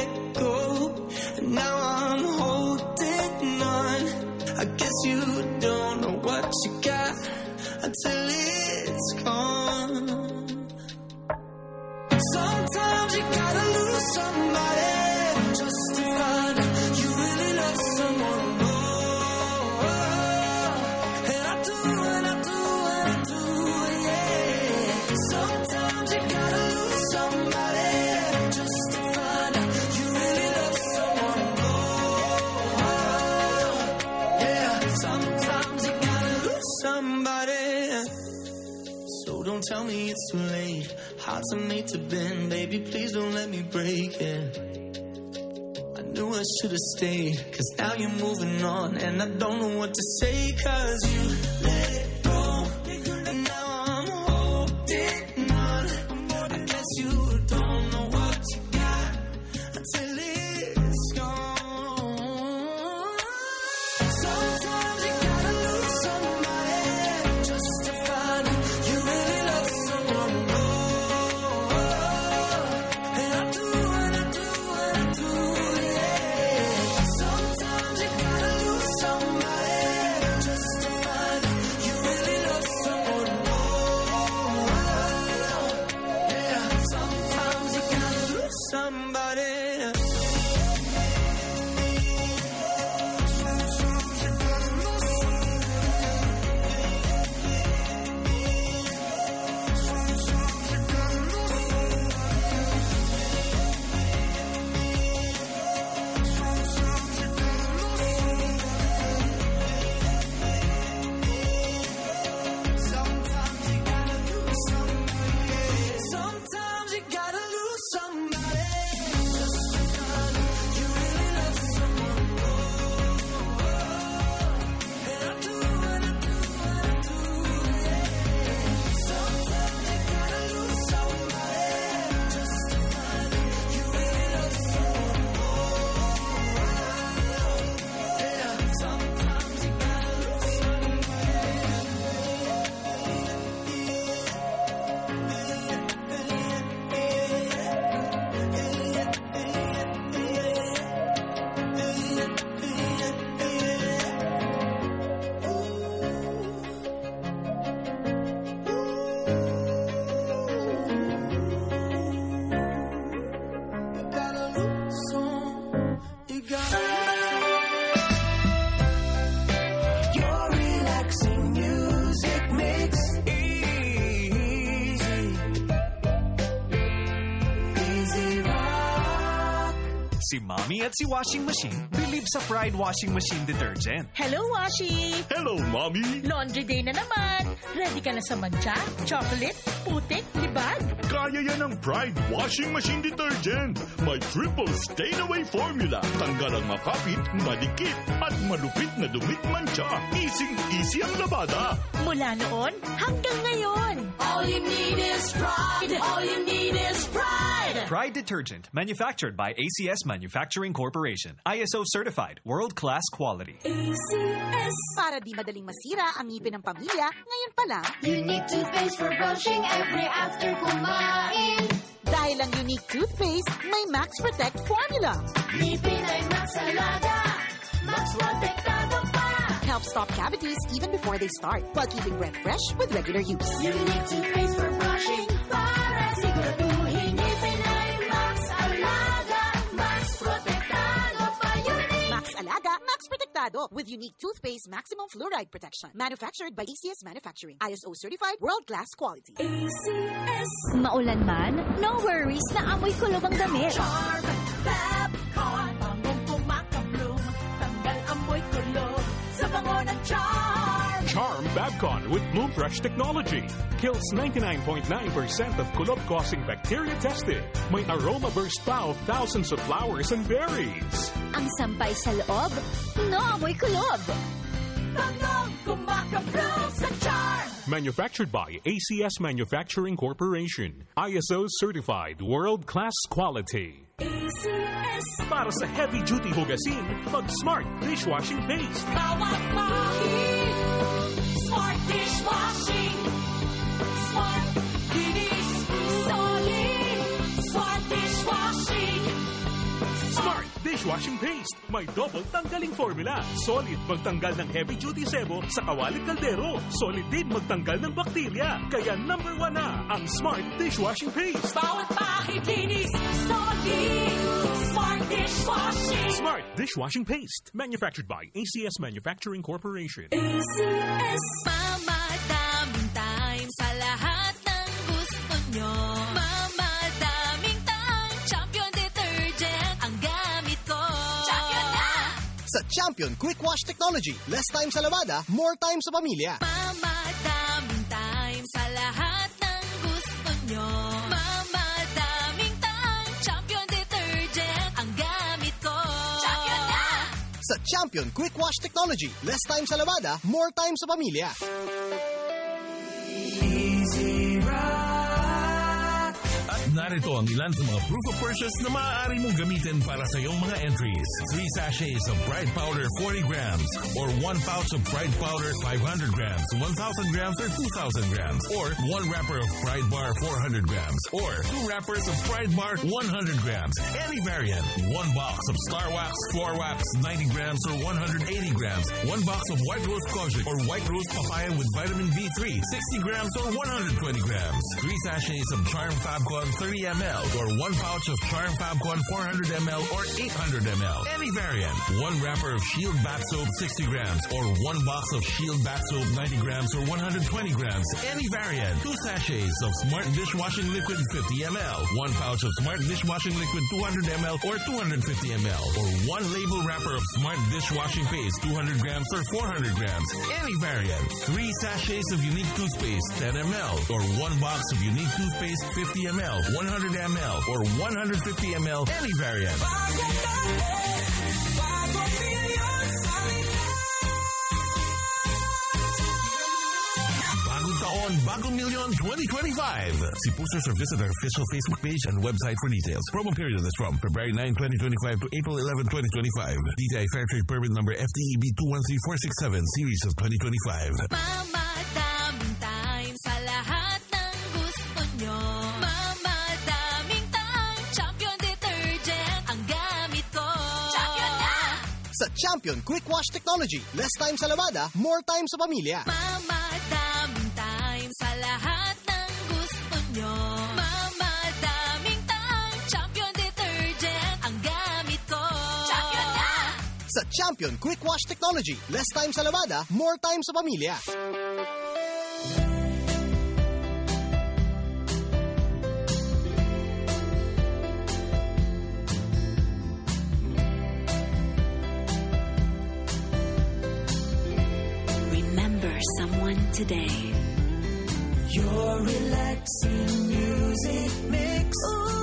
please don't let me break it. I knew I should have stayed, cause now you're moving on, and I don't know what to say, cause you. At si washing machine believe sa Pride washing machine detergent. Hello, Washi! Hello, mommy! Laundry day na naman. Ready ka na sa mancha, chocolate, putik, libag? Kaya yan ang Pride Washing Machine Detergent. May triple stain-away formula. Tanggal ang makapit, madikit, at malupit na dumit mancha. Easy-easy ang labada. Mula noon hanggang ngayon. All you need is pride. All you need is pride. Pride detergent, manufactured by ACS Manufacturing Corporation. ISO certified, world-class quality. ACS. Para di madaling masira ang ngipin ng pamilya, ngayon pa lang. Unique toothpaste for brushing every after kumain. Dahil ang unique toothpaste, may Max Protect formula. Ngipin ay Max Alaga. Max Protectado pa. Help stop cavities even before they start, while keeping breath fresh with regular use. Unique toothpaste for brushing para siguraduhin ngipin ay Max Alaga. Max Protectado pa. Unique. Max Alaga, Max Protectado with unique toothpaste maximum fluoride protection. Manufactured by ACS Manufacturing. ISO certified world-class quality. ACS. Maulan man, no worries na amoy kulob ang damit. Charm, Fabcon, bangong bango ng charm. Charm Fabcon with Bloom Fresh technology kills 99.9% of kulob-causing bacteria tested. May aroma burst pa of thousands of flowers and berries. Ang sampay sa loob, no amoy kulob. Manufactured by ACS Manufacturing Corporation. ISO certified world-class quality. ACS. Para sa heavy-duty hugasin, mag-smart dishwashing paste. Smart dishwashing. Smart dishwashing paste. May double tanggaling formula. Solid magtanggal ng heavy-duty sebo sa kawalit kaldero. Solid din magtanggal ng bakterya. Kaya number one na ang Smart dishwashing paste. Bawat mahig linis. Solid. Smart dishwashing. Smart dishwashing paste. Manufactured by ACS Manufacturing Corporation. ACS. Mamadaming Champion Quick Wash Technology, less time sa labada, more time sa pamilya. Mamadaming time sa lahat ng gusto nyo. Mamadaming time, champion detergent ang gamit ko. Champion na! Sa Champion Quick Wash Technology, less time sa labada, more time sa pamilya. At narito ang ilan sa mga proof of purchase na maaari mong gamitin para sa iyong mga entries. 3 sachets of Pride Powder 40 grams or 1 pouch of Pride Powder 500 grams, 1,000 grams or 2,000 grams or 1 wrapper of Pride Bar 400 grams or 2 wrappers of Pride Bar 100 grams. Any variant. 1 box of Star Wax Floor Wax 90 grams or 180 grams. 1 box of White Rose Caution or White Rose Papaya with vitamin B3 60 grams or 120 grams. 3 sachets of Charm Fabcon 30 ml or 1 pouch of Charm Fabcon 400 ml or 800 ml. Any variant. 1 wrapper of Shield Bath Soap 60 grams or 1 box of Shield Bath Soap 90 grams or 120 grams. Any variant. 2 sachets of Smart Dishwashing Liquid 50 ml. 1 pouch of Smart Dishwashing Liquid 200 ml or 250 ml or 1 label wrapper of Smart Dishwashing Paste 200 grams or 400 grams. Any variant. 3 sachets of Unique Toothpaste 10 ml or 1 box of Unique Toothpaste 50 ml, 100 ml or 150 ml. Any variant. Bagong taon, Milyon 2025. See posters or visit our official Facebook page and website for details. Promo period is from February 9, 2025 to April 11, 2025. DTI Fair Trade Permit number FTEB 213467 series of 2025. Mamadaming Sa Champion Quick Wash Technology, less time sa labada, more time sa pamilya. Mamadaming time sa lahat ng gusto nyo. Mamadaming time, champion detergent ang gamit ko. Champion na! Sa Champion Quick Wash Technology, less time sa labada, more time sa pamilya. today. Your relaxing music mix. Ooh.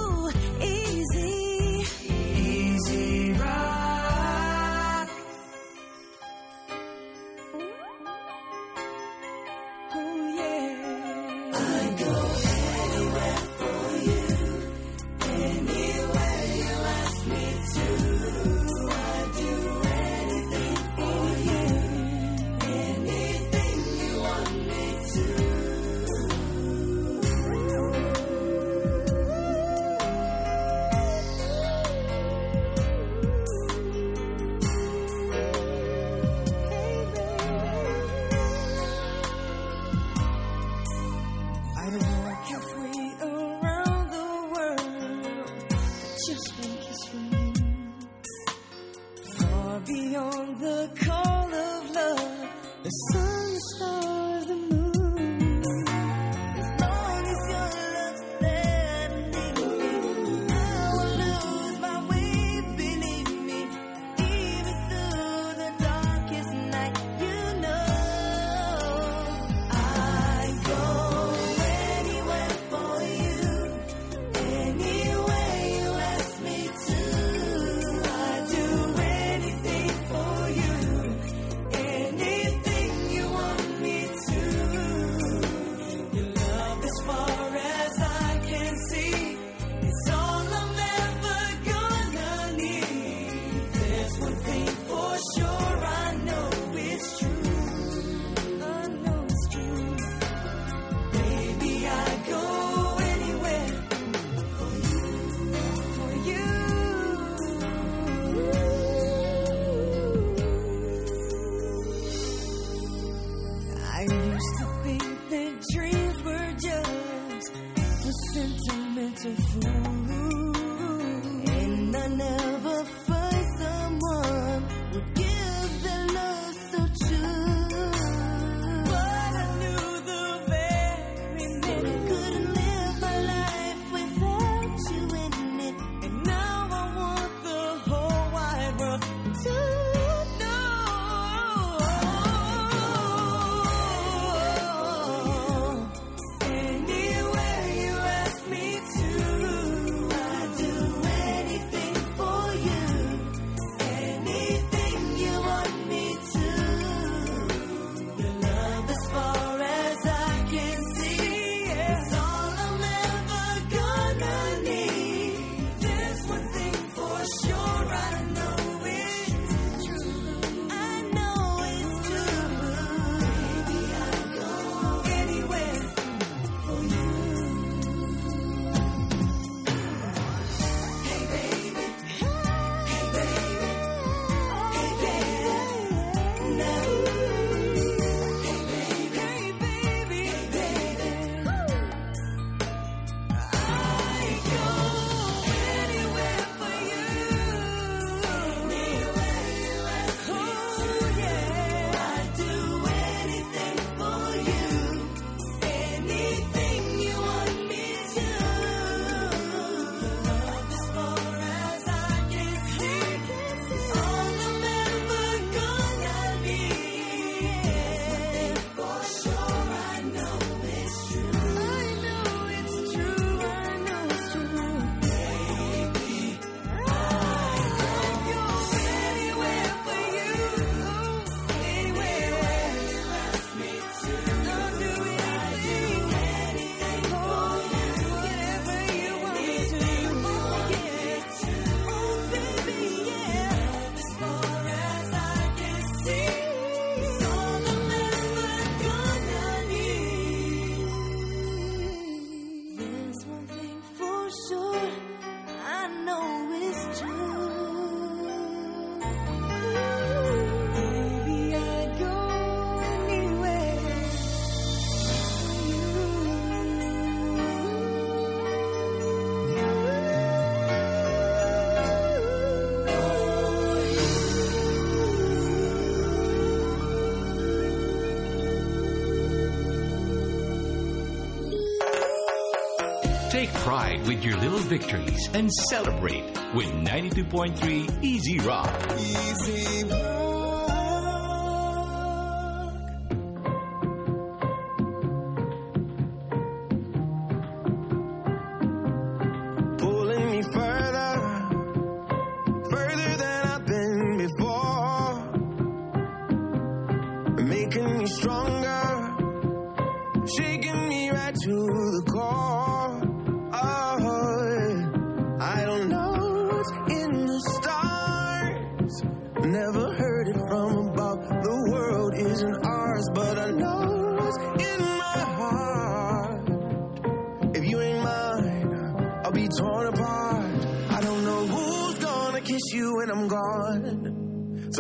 Take pride with your little victories and celebrate with 92.3 Easy Rock. Easy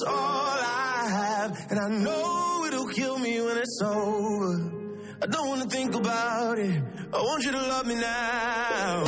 It's all I have, and I know it'll kill me when it's over. I don't wanna think about it. I want you to love me now.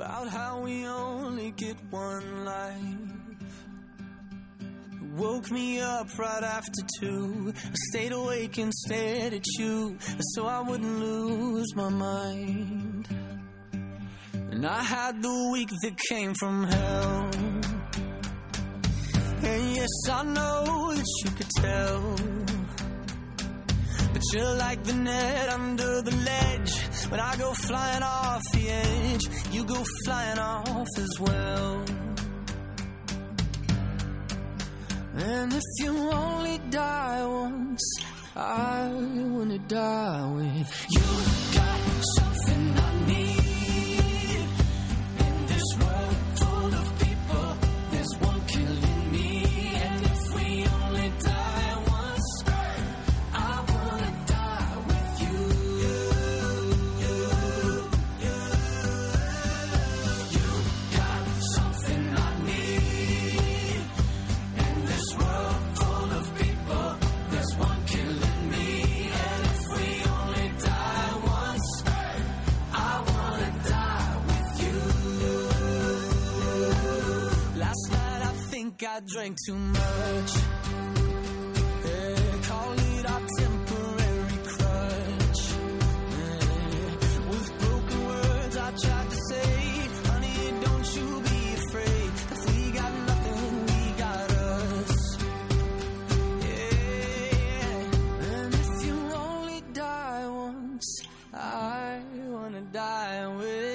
about how we only get one life. It woke me up right after two. I stayed awake and stared at you so I wouldn't lose my mind. And I had the week that came from hell. And yes, I know that you could tell. But you're like the net under the ledge. When I go flying off the edge, you go flying off as well. And if you only die once, I wanna die with you. Got something like I drank too much. Call it our temporary crutch. With broken words, I tried to say, honey, don't you be afraid. If we got nothing, we got us. Yeah, and if you only die once, I wanna die with.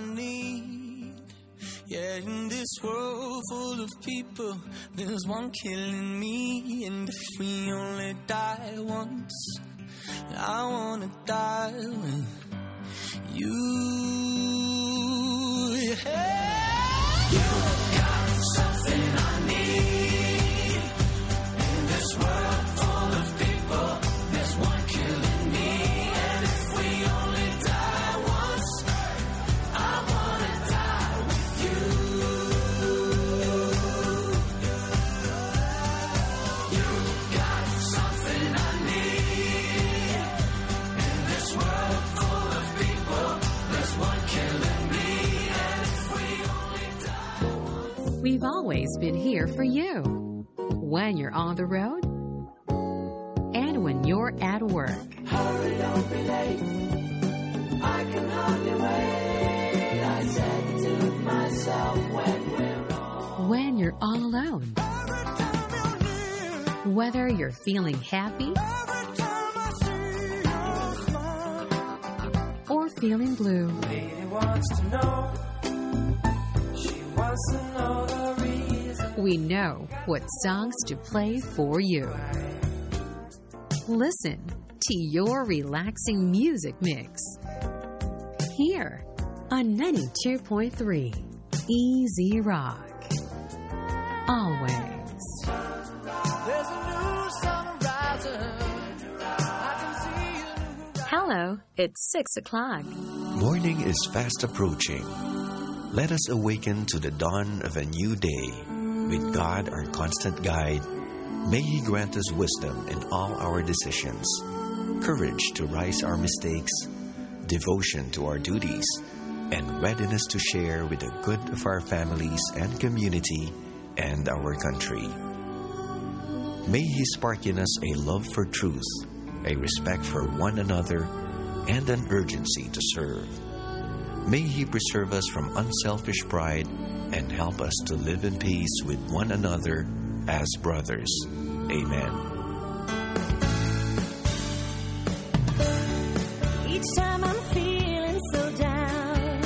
need. Yeah, in this world full of people, there's one killing me. And if we only die once, I wanna die with you. Yeah. We've always been here for you. When you're on the road and when you're at work. Hurry, don't be late. I can hardly wait. I said to myself when we're on. When you're all alone. Whether you're feeling happy or feeling blue. Lady wants to know. She wants to know the reason. We know what songs to play for you. Listen to your relaxing music mix. Here on 92.3 Easy Rock. Always. There's a new sun rising. I can see you. Hello, it's 6 o'clock. Morning is fast approaching. Let us awaken to the dawn of a new day. With God, our constant guide, may He grant us wisdom in all our decisions, courage to rise our mistakes, devotion to our duties, and readiness to share with the good of our families and community and our country. May He spark in us a love for truth, a respect for one another, and an urgency to serve. May He preserve us from unselfish pride and help us to live in peace with one another as brothers. Amen. Each time I'm feeling so down,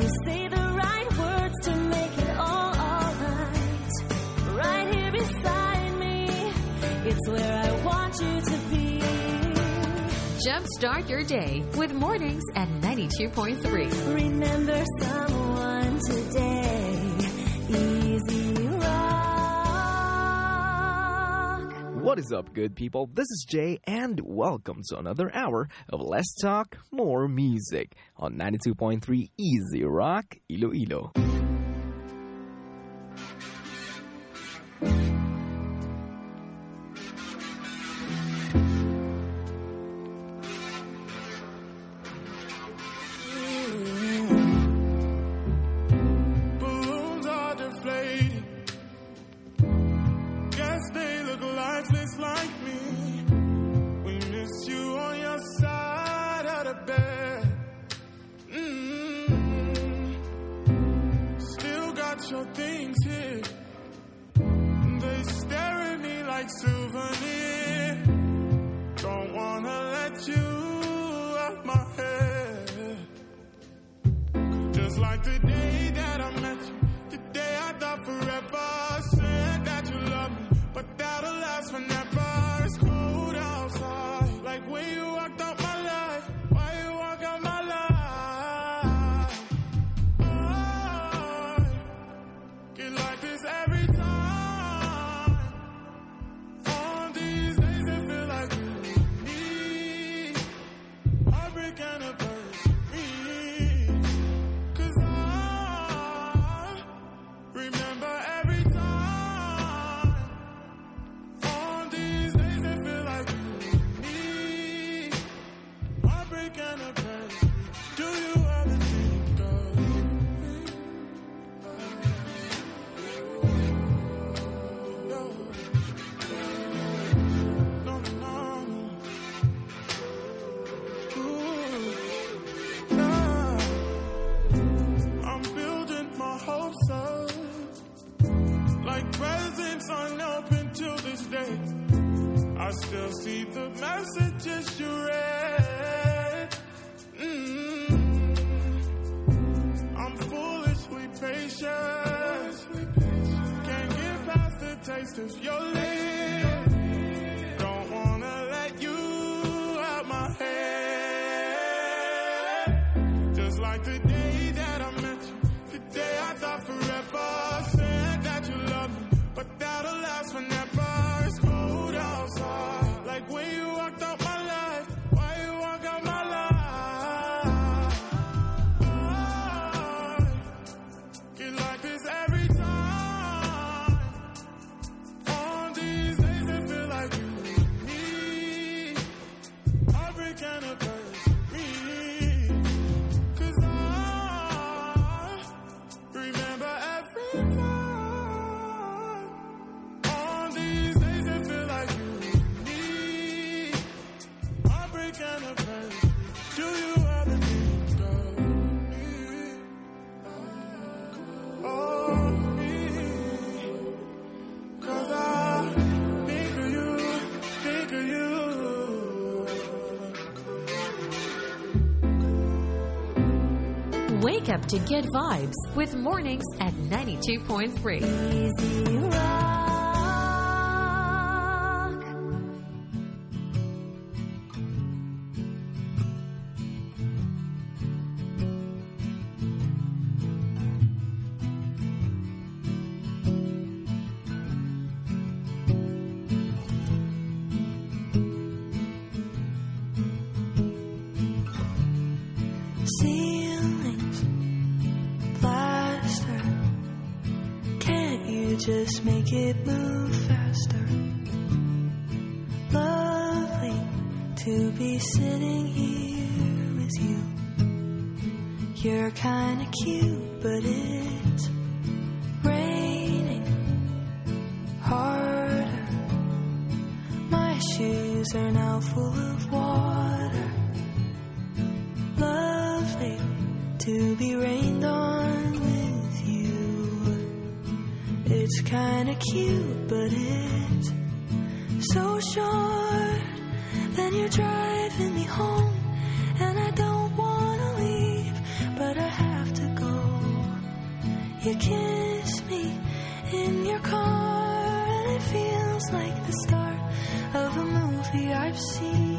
you say the right words to make it all alright. Right here beside me, it's where I want you to be. Jumpstart your day with mornings at 92.3. Remember someone today. Easy rock. What is up, good people? This is Jay, and welcome to another hour of Let's Talk More Music on 92.3 Easy Rock Iloilo. to get Vibes with mornings at 92.3. Easy. cute, but it You kiss me in your car, and it feels like the start of a movie I've seen.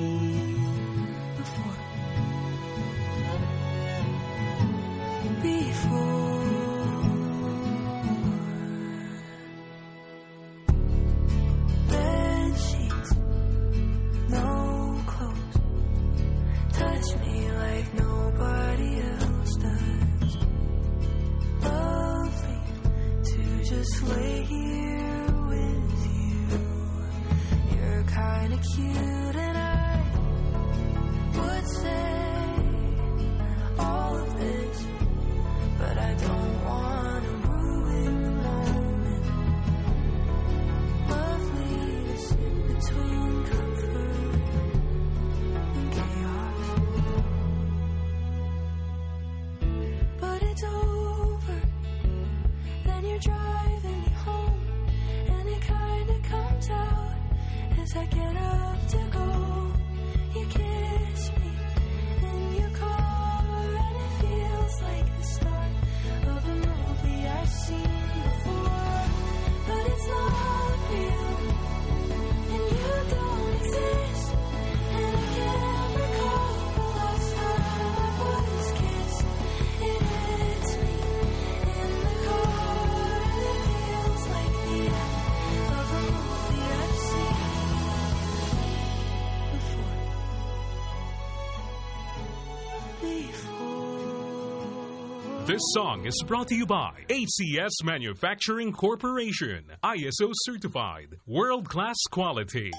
This song is brought to you by ACS Manufacturing Corporation, ISO certified, world class quality.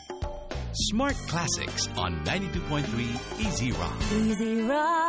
Smart Classics on 92.3 Easy Rock. Easy Rock.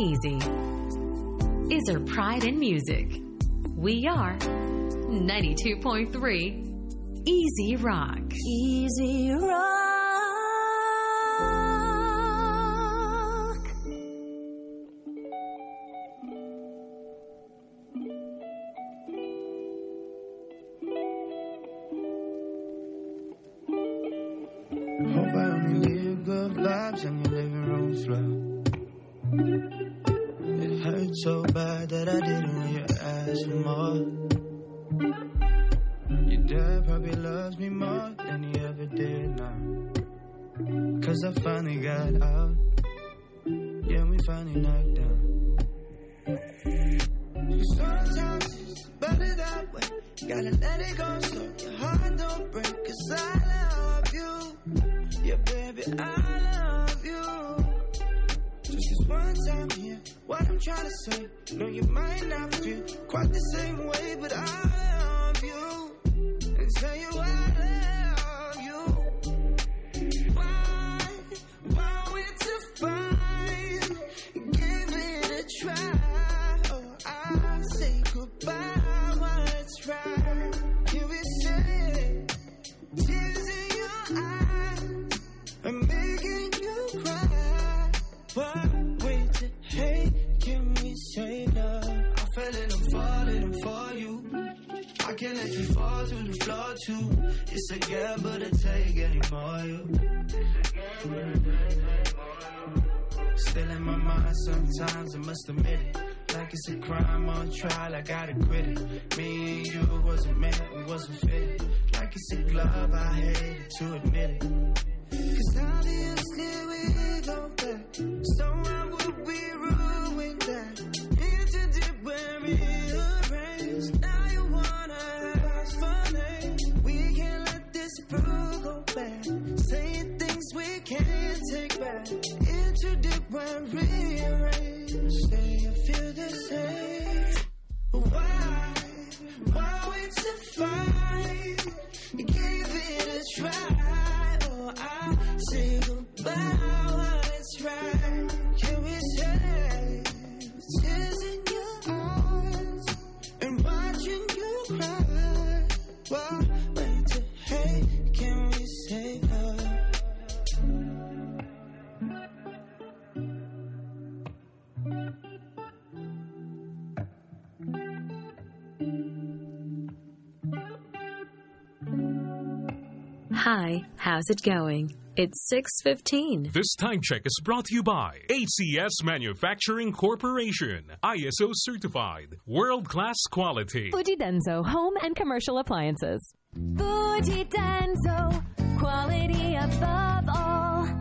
easy. Is there pride in music. We are 92.3 Easy Rock. Easy trying to say. No, you might not feel quite the same way, but I love you. And tell you scared, but I take anymore. You. Still in my mind, sometimes I must admit it. Like it's a crime on trial, I gotta quit it. Me and you wasn't meant, we wasn't fit. Like it's a glove, I hated to admit it. Cause obviously we don't fit. So try. Hi, how's it going? It's 6:15. This time check is brought to you by ACS Manufacturing Corporation, ISO certified, world-class quality. Fujidenzo Home and Commercial Appliances. Fujidenzo, quality above all.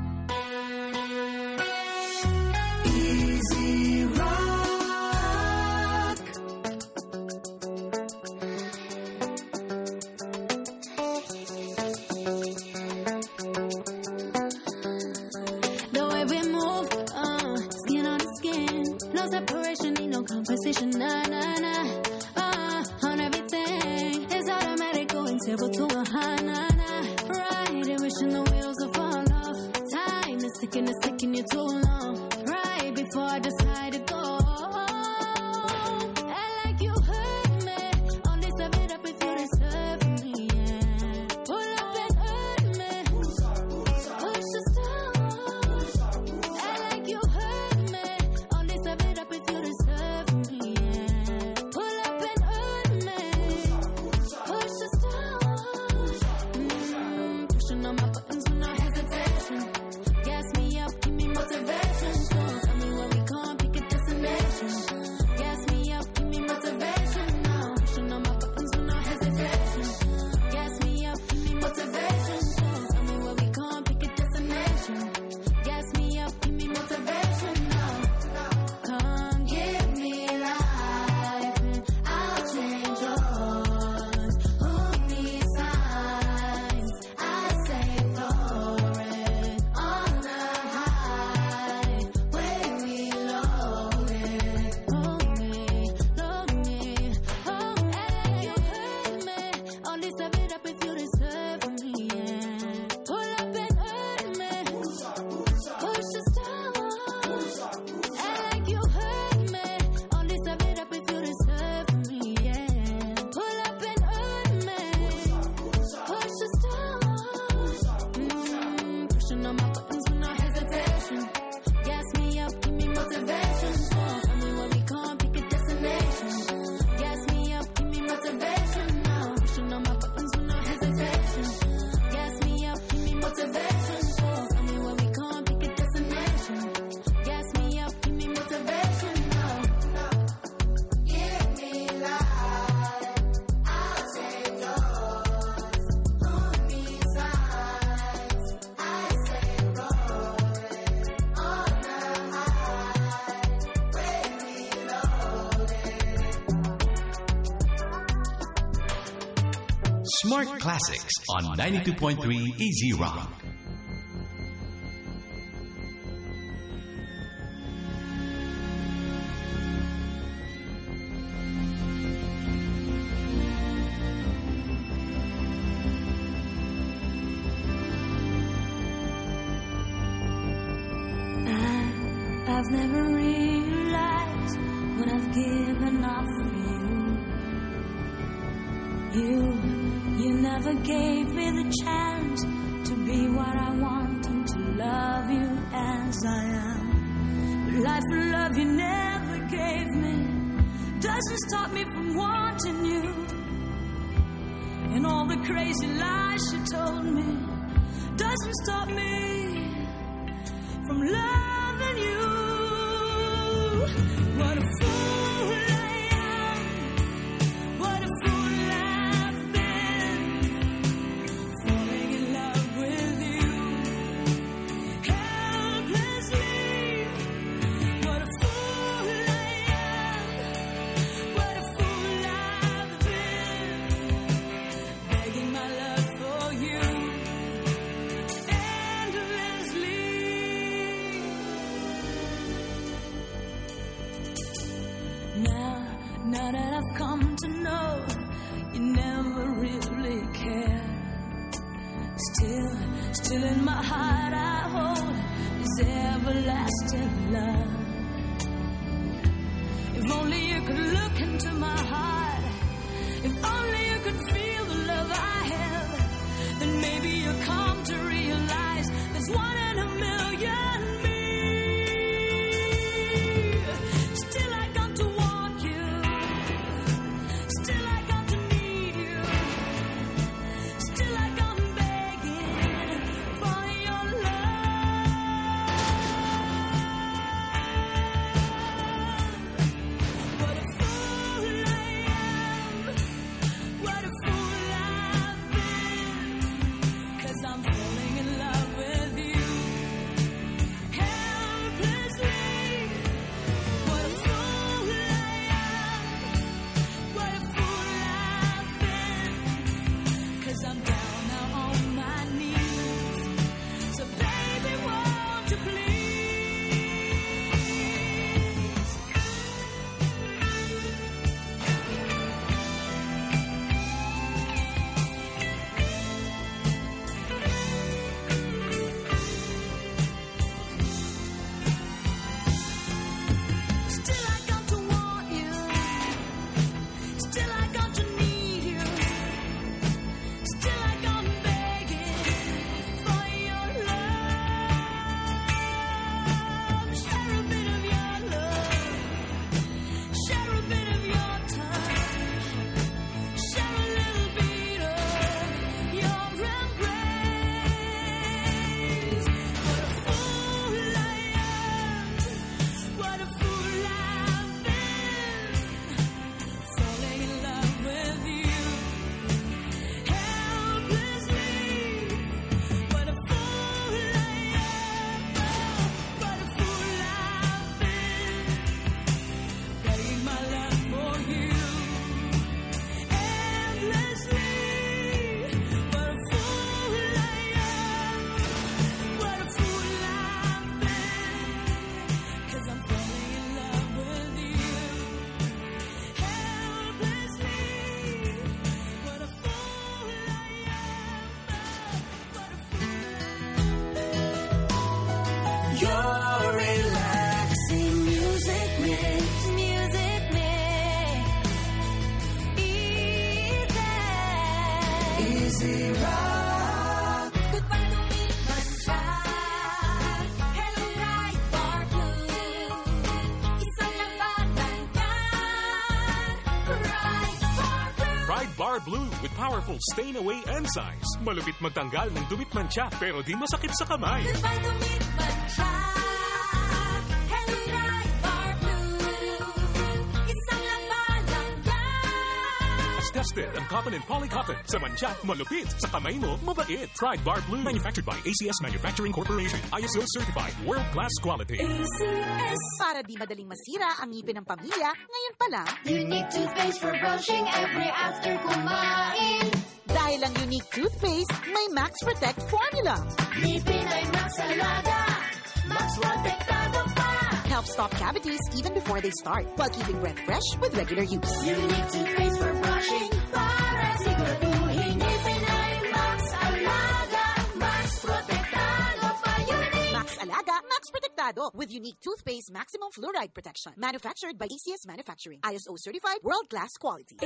92.3 Easy Rock. With powerful stain-away enzymes. Malupit magtanggal ng dumit mancha pero di masakit sa kamay. As tested ang cotton and polycotton. Sa mancha, malupit. Sa kamay mo, mabait. Pride Bar Blue. Manufactured by ACS Manufacturing Corporation. ISO certified. World-class quality. Para di madaling masira ang ngipin ng pamilya, ngayon pa lang, Unique toothpaste for brushing every after kumain. dahil ang unique toothpaste, may Max Protect formula. Ngipin ay Max Alaga. Max Protectado pa. Helps stop cavities even before they start, while keeping breath fresh with regular use. Unique toothpaste for brushing para Protectado with unique toothpaste maximum fluoride protection. Manufactured by ACS Manufacturing. ISO certified world-class quality.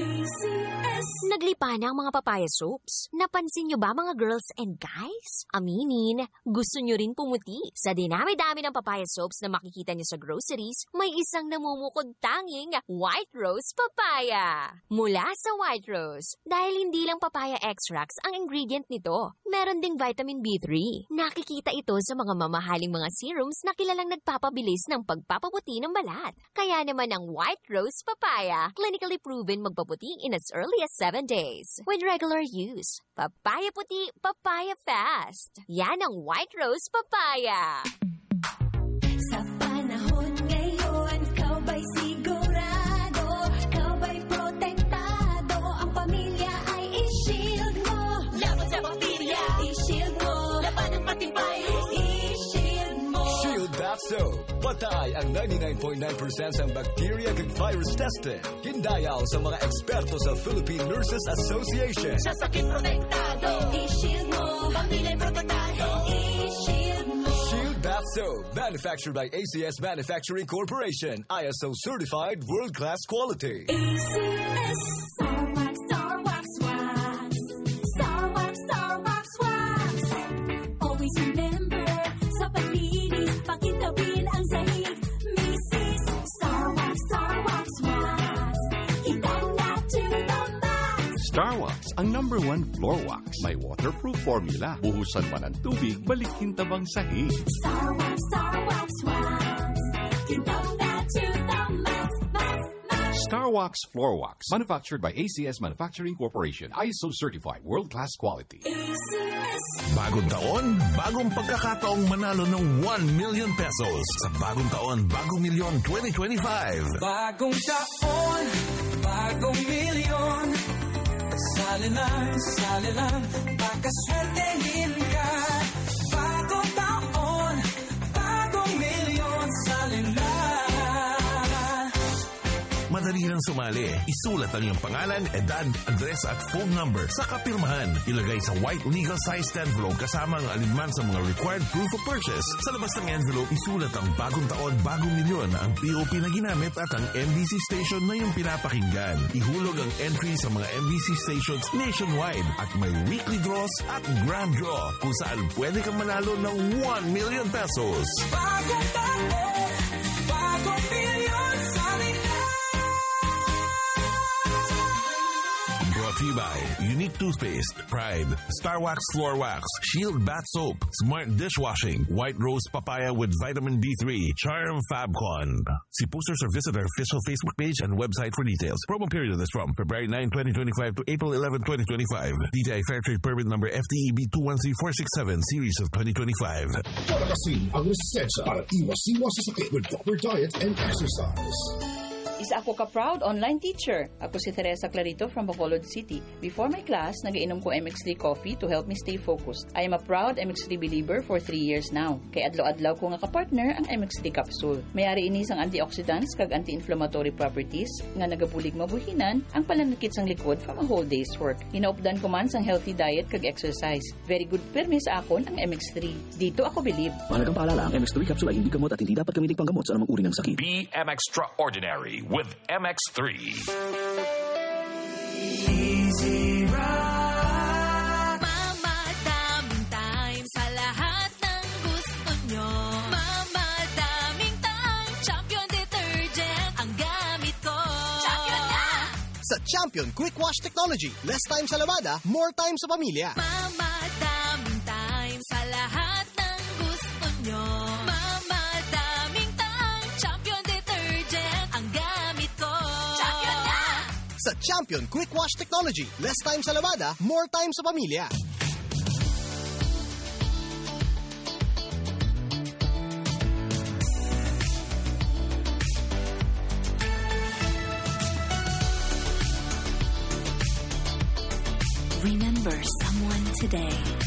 Naglipa na ang mga papaya soaps. Napansin nyo ba mga girls and guys? Aminin, gusto nyo rin pumuti. Sa dinami-dami ng papaya soaps na makikita nyo sa groceries, may isang namumukod tanging White Rose Papaya. Mula sa White Rose, dahil hindi lang papaya extracts ang ingredient nito, meron ding vitamin B3. Nakikita ito sa mga mamahaling mga serums na kilalang nagpapabilis ng pagpapaputi ng balat. Kaya naman ang White Rose Papaya, clinically proven magpaputi in as early as 7 days. With regular use, papaya puti, papaya fast. Yan ang White Rose Papaya. Sa panahon ngayon, ikaw ba'y sigurado? Soap. Patay ang 99.9% ng bacteria kag virus testing. Hindayaw sa mga eksperto sa Philippine Nurses Association. Sa sakit protektado, i-shield mo. Pamilya protektado, i-shield mo. Shield Bath Soap. Manufactured by ACS Manufacturing Corporation. ISO certified world-class quality. ACS. Star max. Star Wax, ang number one floor wax. May waterproof formula. Buhusan man ang tubig, balikin tabang sahig. Star Wax, Star Wax, Wax. Hitang na to the max, max, max. Star Wax Floor Wax. Manufactured by ACS Manufacturing Corporation. ISO certified world-class quality. Bagong taon, bagong pagkakataong manalo ng 1 million pesos sa bagong taon, bagong milyon 2025. Bagong taon, bagong milyon Sali lang, sali lang, pakaswertehin ka. Bagong Madali lang sumali. Isulat ang iyong pangalan, edad, address at phone number sa kapirmahan. Ilagay sa white legal sized envelope kasama ang alinman sa mga required proof of purchase. Sa labas ng envelope, isulat ang bagong taon, bagong milyon, ang POP na ginamit at ang MBC station na iyong pinapakinggan. Ihulog ang entry sa mga MBC stations nationwide at may weekly draws at grand draw kung saan pwede kang manalo ng 1 million pesos. Bagong taon, bagong milyon Sali to you by Unique Toothpaste, Pride, Star Wax Floor Wax, Shield Bath Soap, Smart Dishwashing, White Rose Papaya with Vitamin B3, Charm Fabcon. See posters or visit our official Facebook page and website for details. Promo period is from February 9, 2025 to April 11, 2025. DTI Fair Trade Permit number FTEB 213467, series of 2025. Palakasin ang resistensya para iwas-iwas sa sakit with proper diet and exercise. Isa ako ka-proud online teacher. Ako si Teresa Clarito from Bacolod City. Before my class, nagainom ko MX3 coffee to help me stay focused. I am a proud MX3 believer for 3 years now. Kay adlaw-adlaw ko nga ka-partner ang MX3 capsule. Mayari inis ang antioxidants kag anti-inflammatory properties nga nagabulig mabuhinan ang palanakit sang likod from a whole day's work. Hinaupdan ko man sang healthy diet kag exercise. Very good permi sa akon ang MX3. Dito ako believe. Mahalagang paalala, ang MX3 capsule ay hindi gamot at hindi dapat gamitin panggamot sa anumang uri ng sakit. Be M Extraordinary with MX3. Easy Rock. time sa lahat ng gusto nyo. Mamadaming tang champion detergent ang gamit ko. Champion na! Sa Champion Quick Wash Technology, less time sa labada, more time sa pamilya. Mama Champion Quick Wash Technology. Less time sa labada, more time sa pamilya. Remember someone today.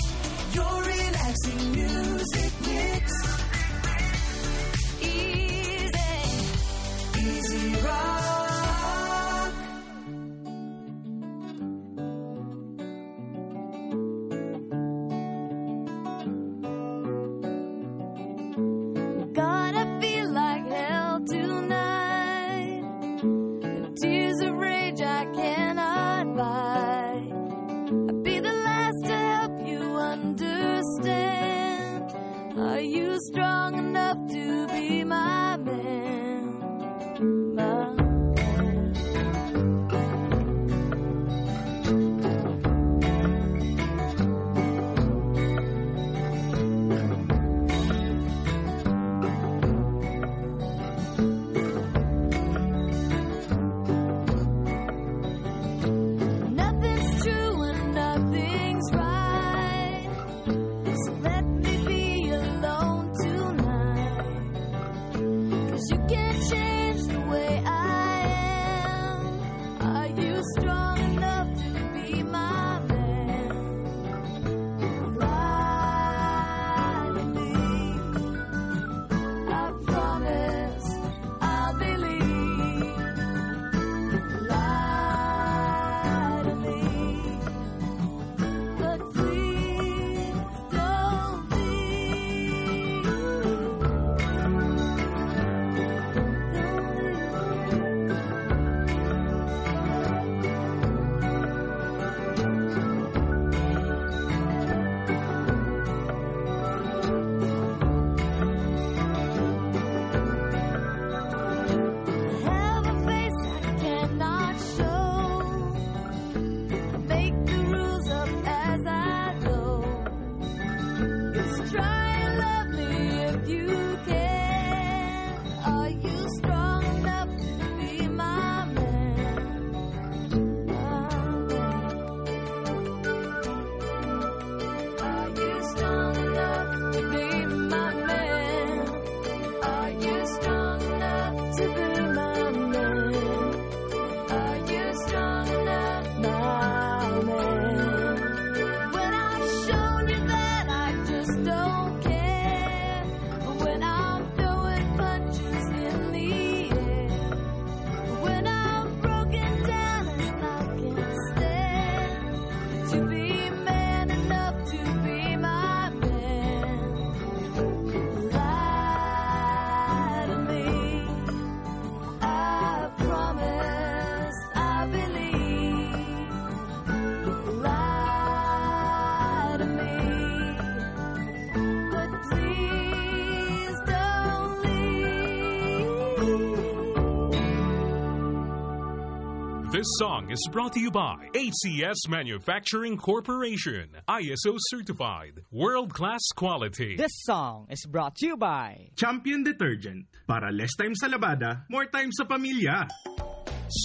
is brought to you by ACS Manufacturing Corporation, ISO certified, world-class quality. This song is brought to you by Champion Detergent. Para less time sa labada, more time sa pamilya.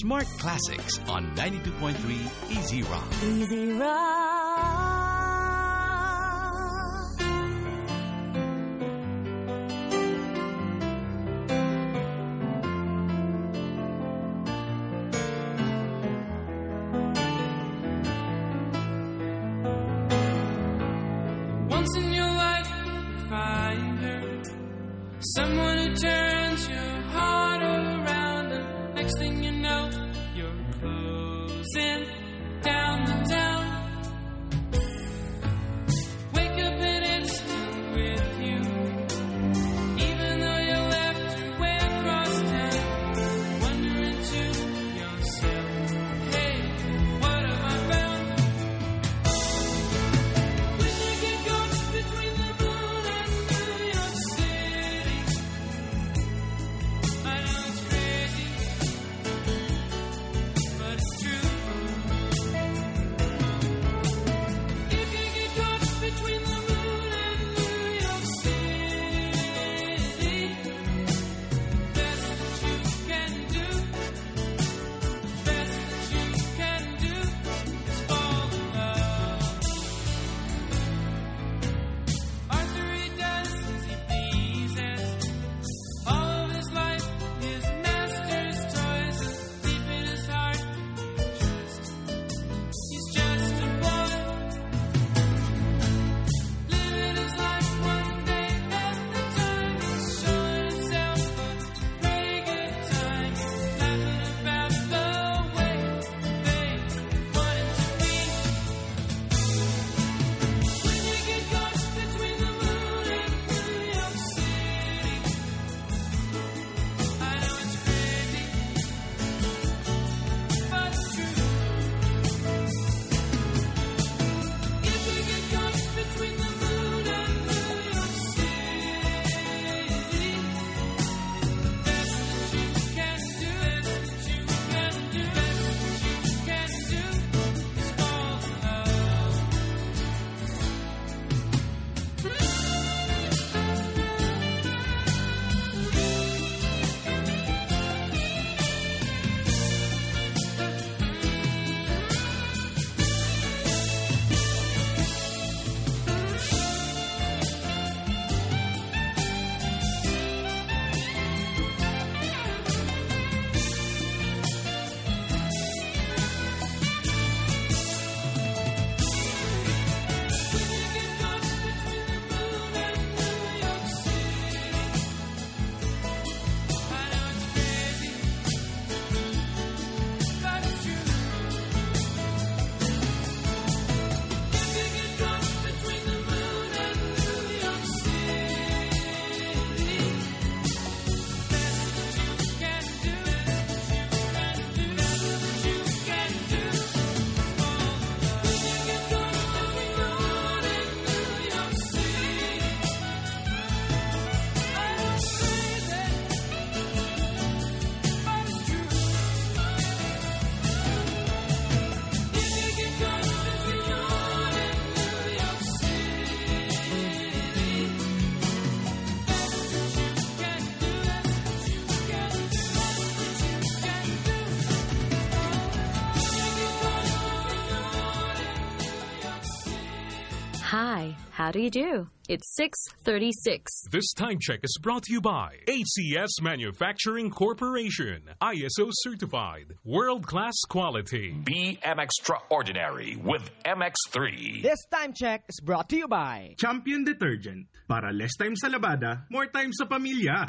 Smart Classics on 92.3 Easy Rock. Easy Rock. How do you do? It's 636. This time check is brought to you by ACS Manufacturing Corporation, ISO certified, world class quality. Be M Extraordinary with MX3. This time check is brought to you by Champion Detergent. Para less time sa labada, more time sa pamilya.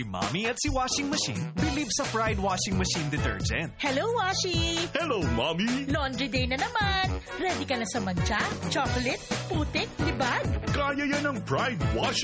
Si Mommy at si Washing Machine believe sa Pride Washing Machine Detergent. Hello, Washi! Hello, Mommy! Laundry day na naman. Ready ka na sa mantsa, chocolate, putik, libag? Kaya yan ng Pride Washing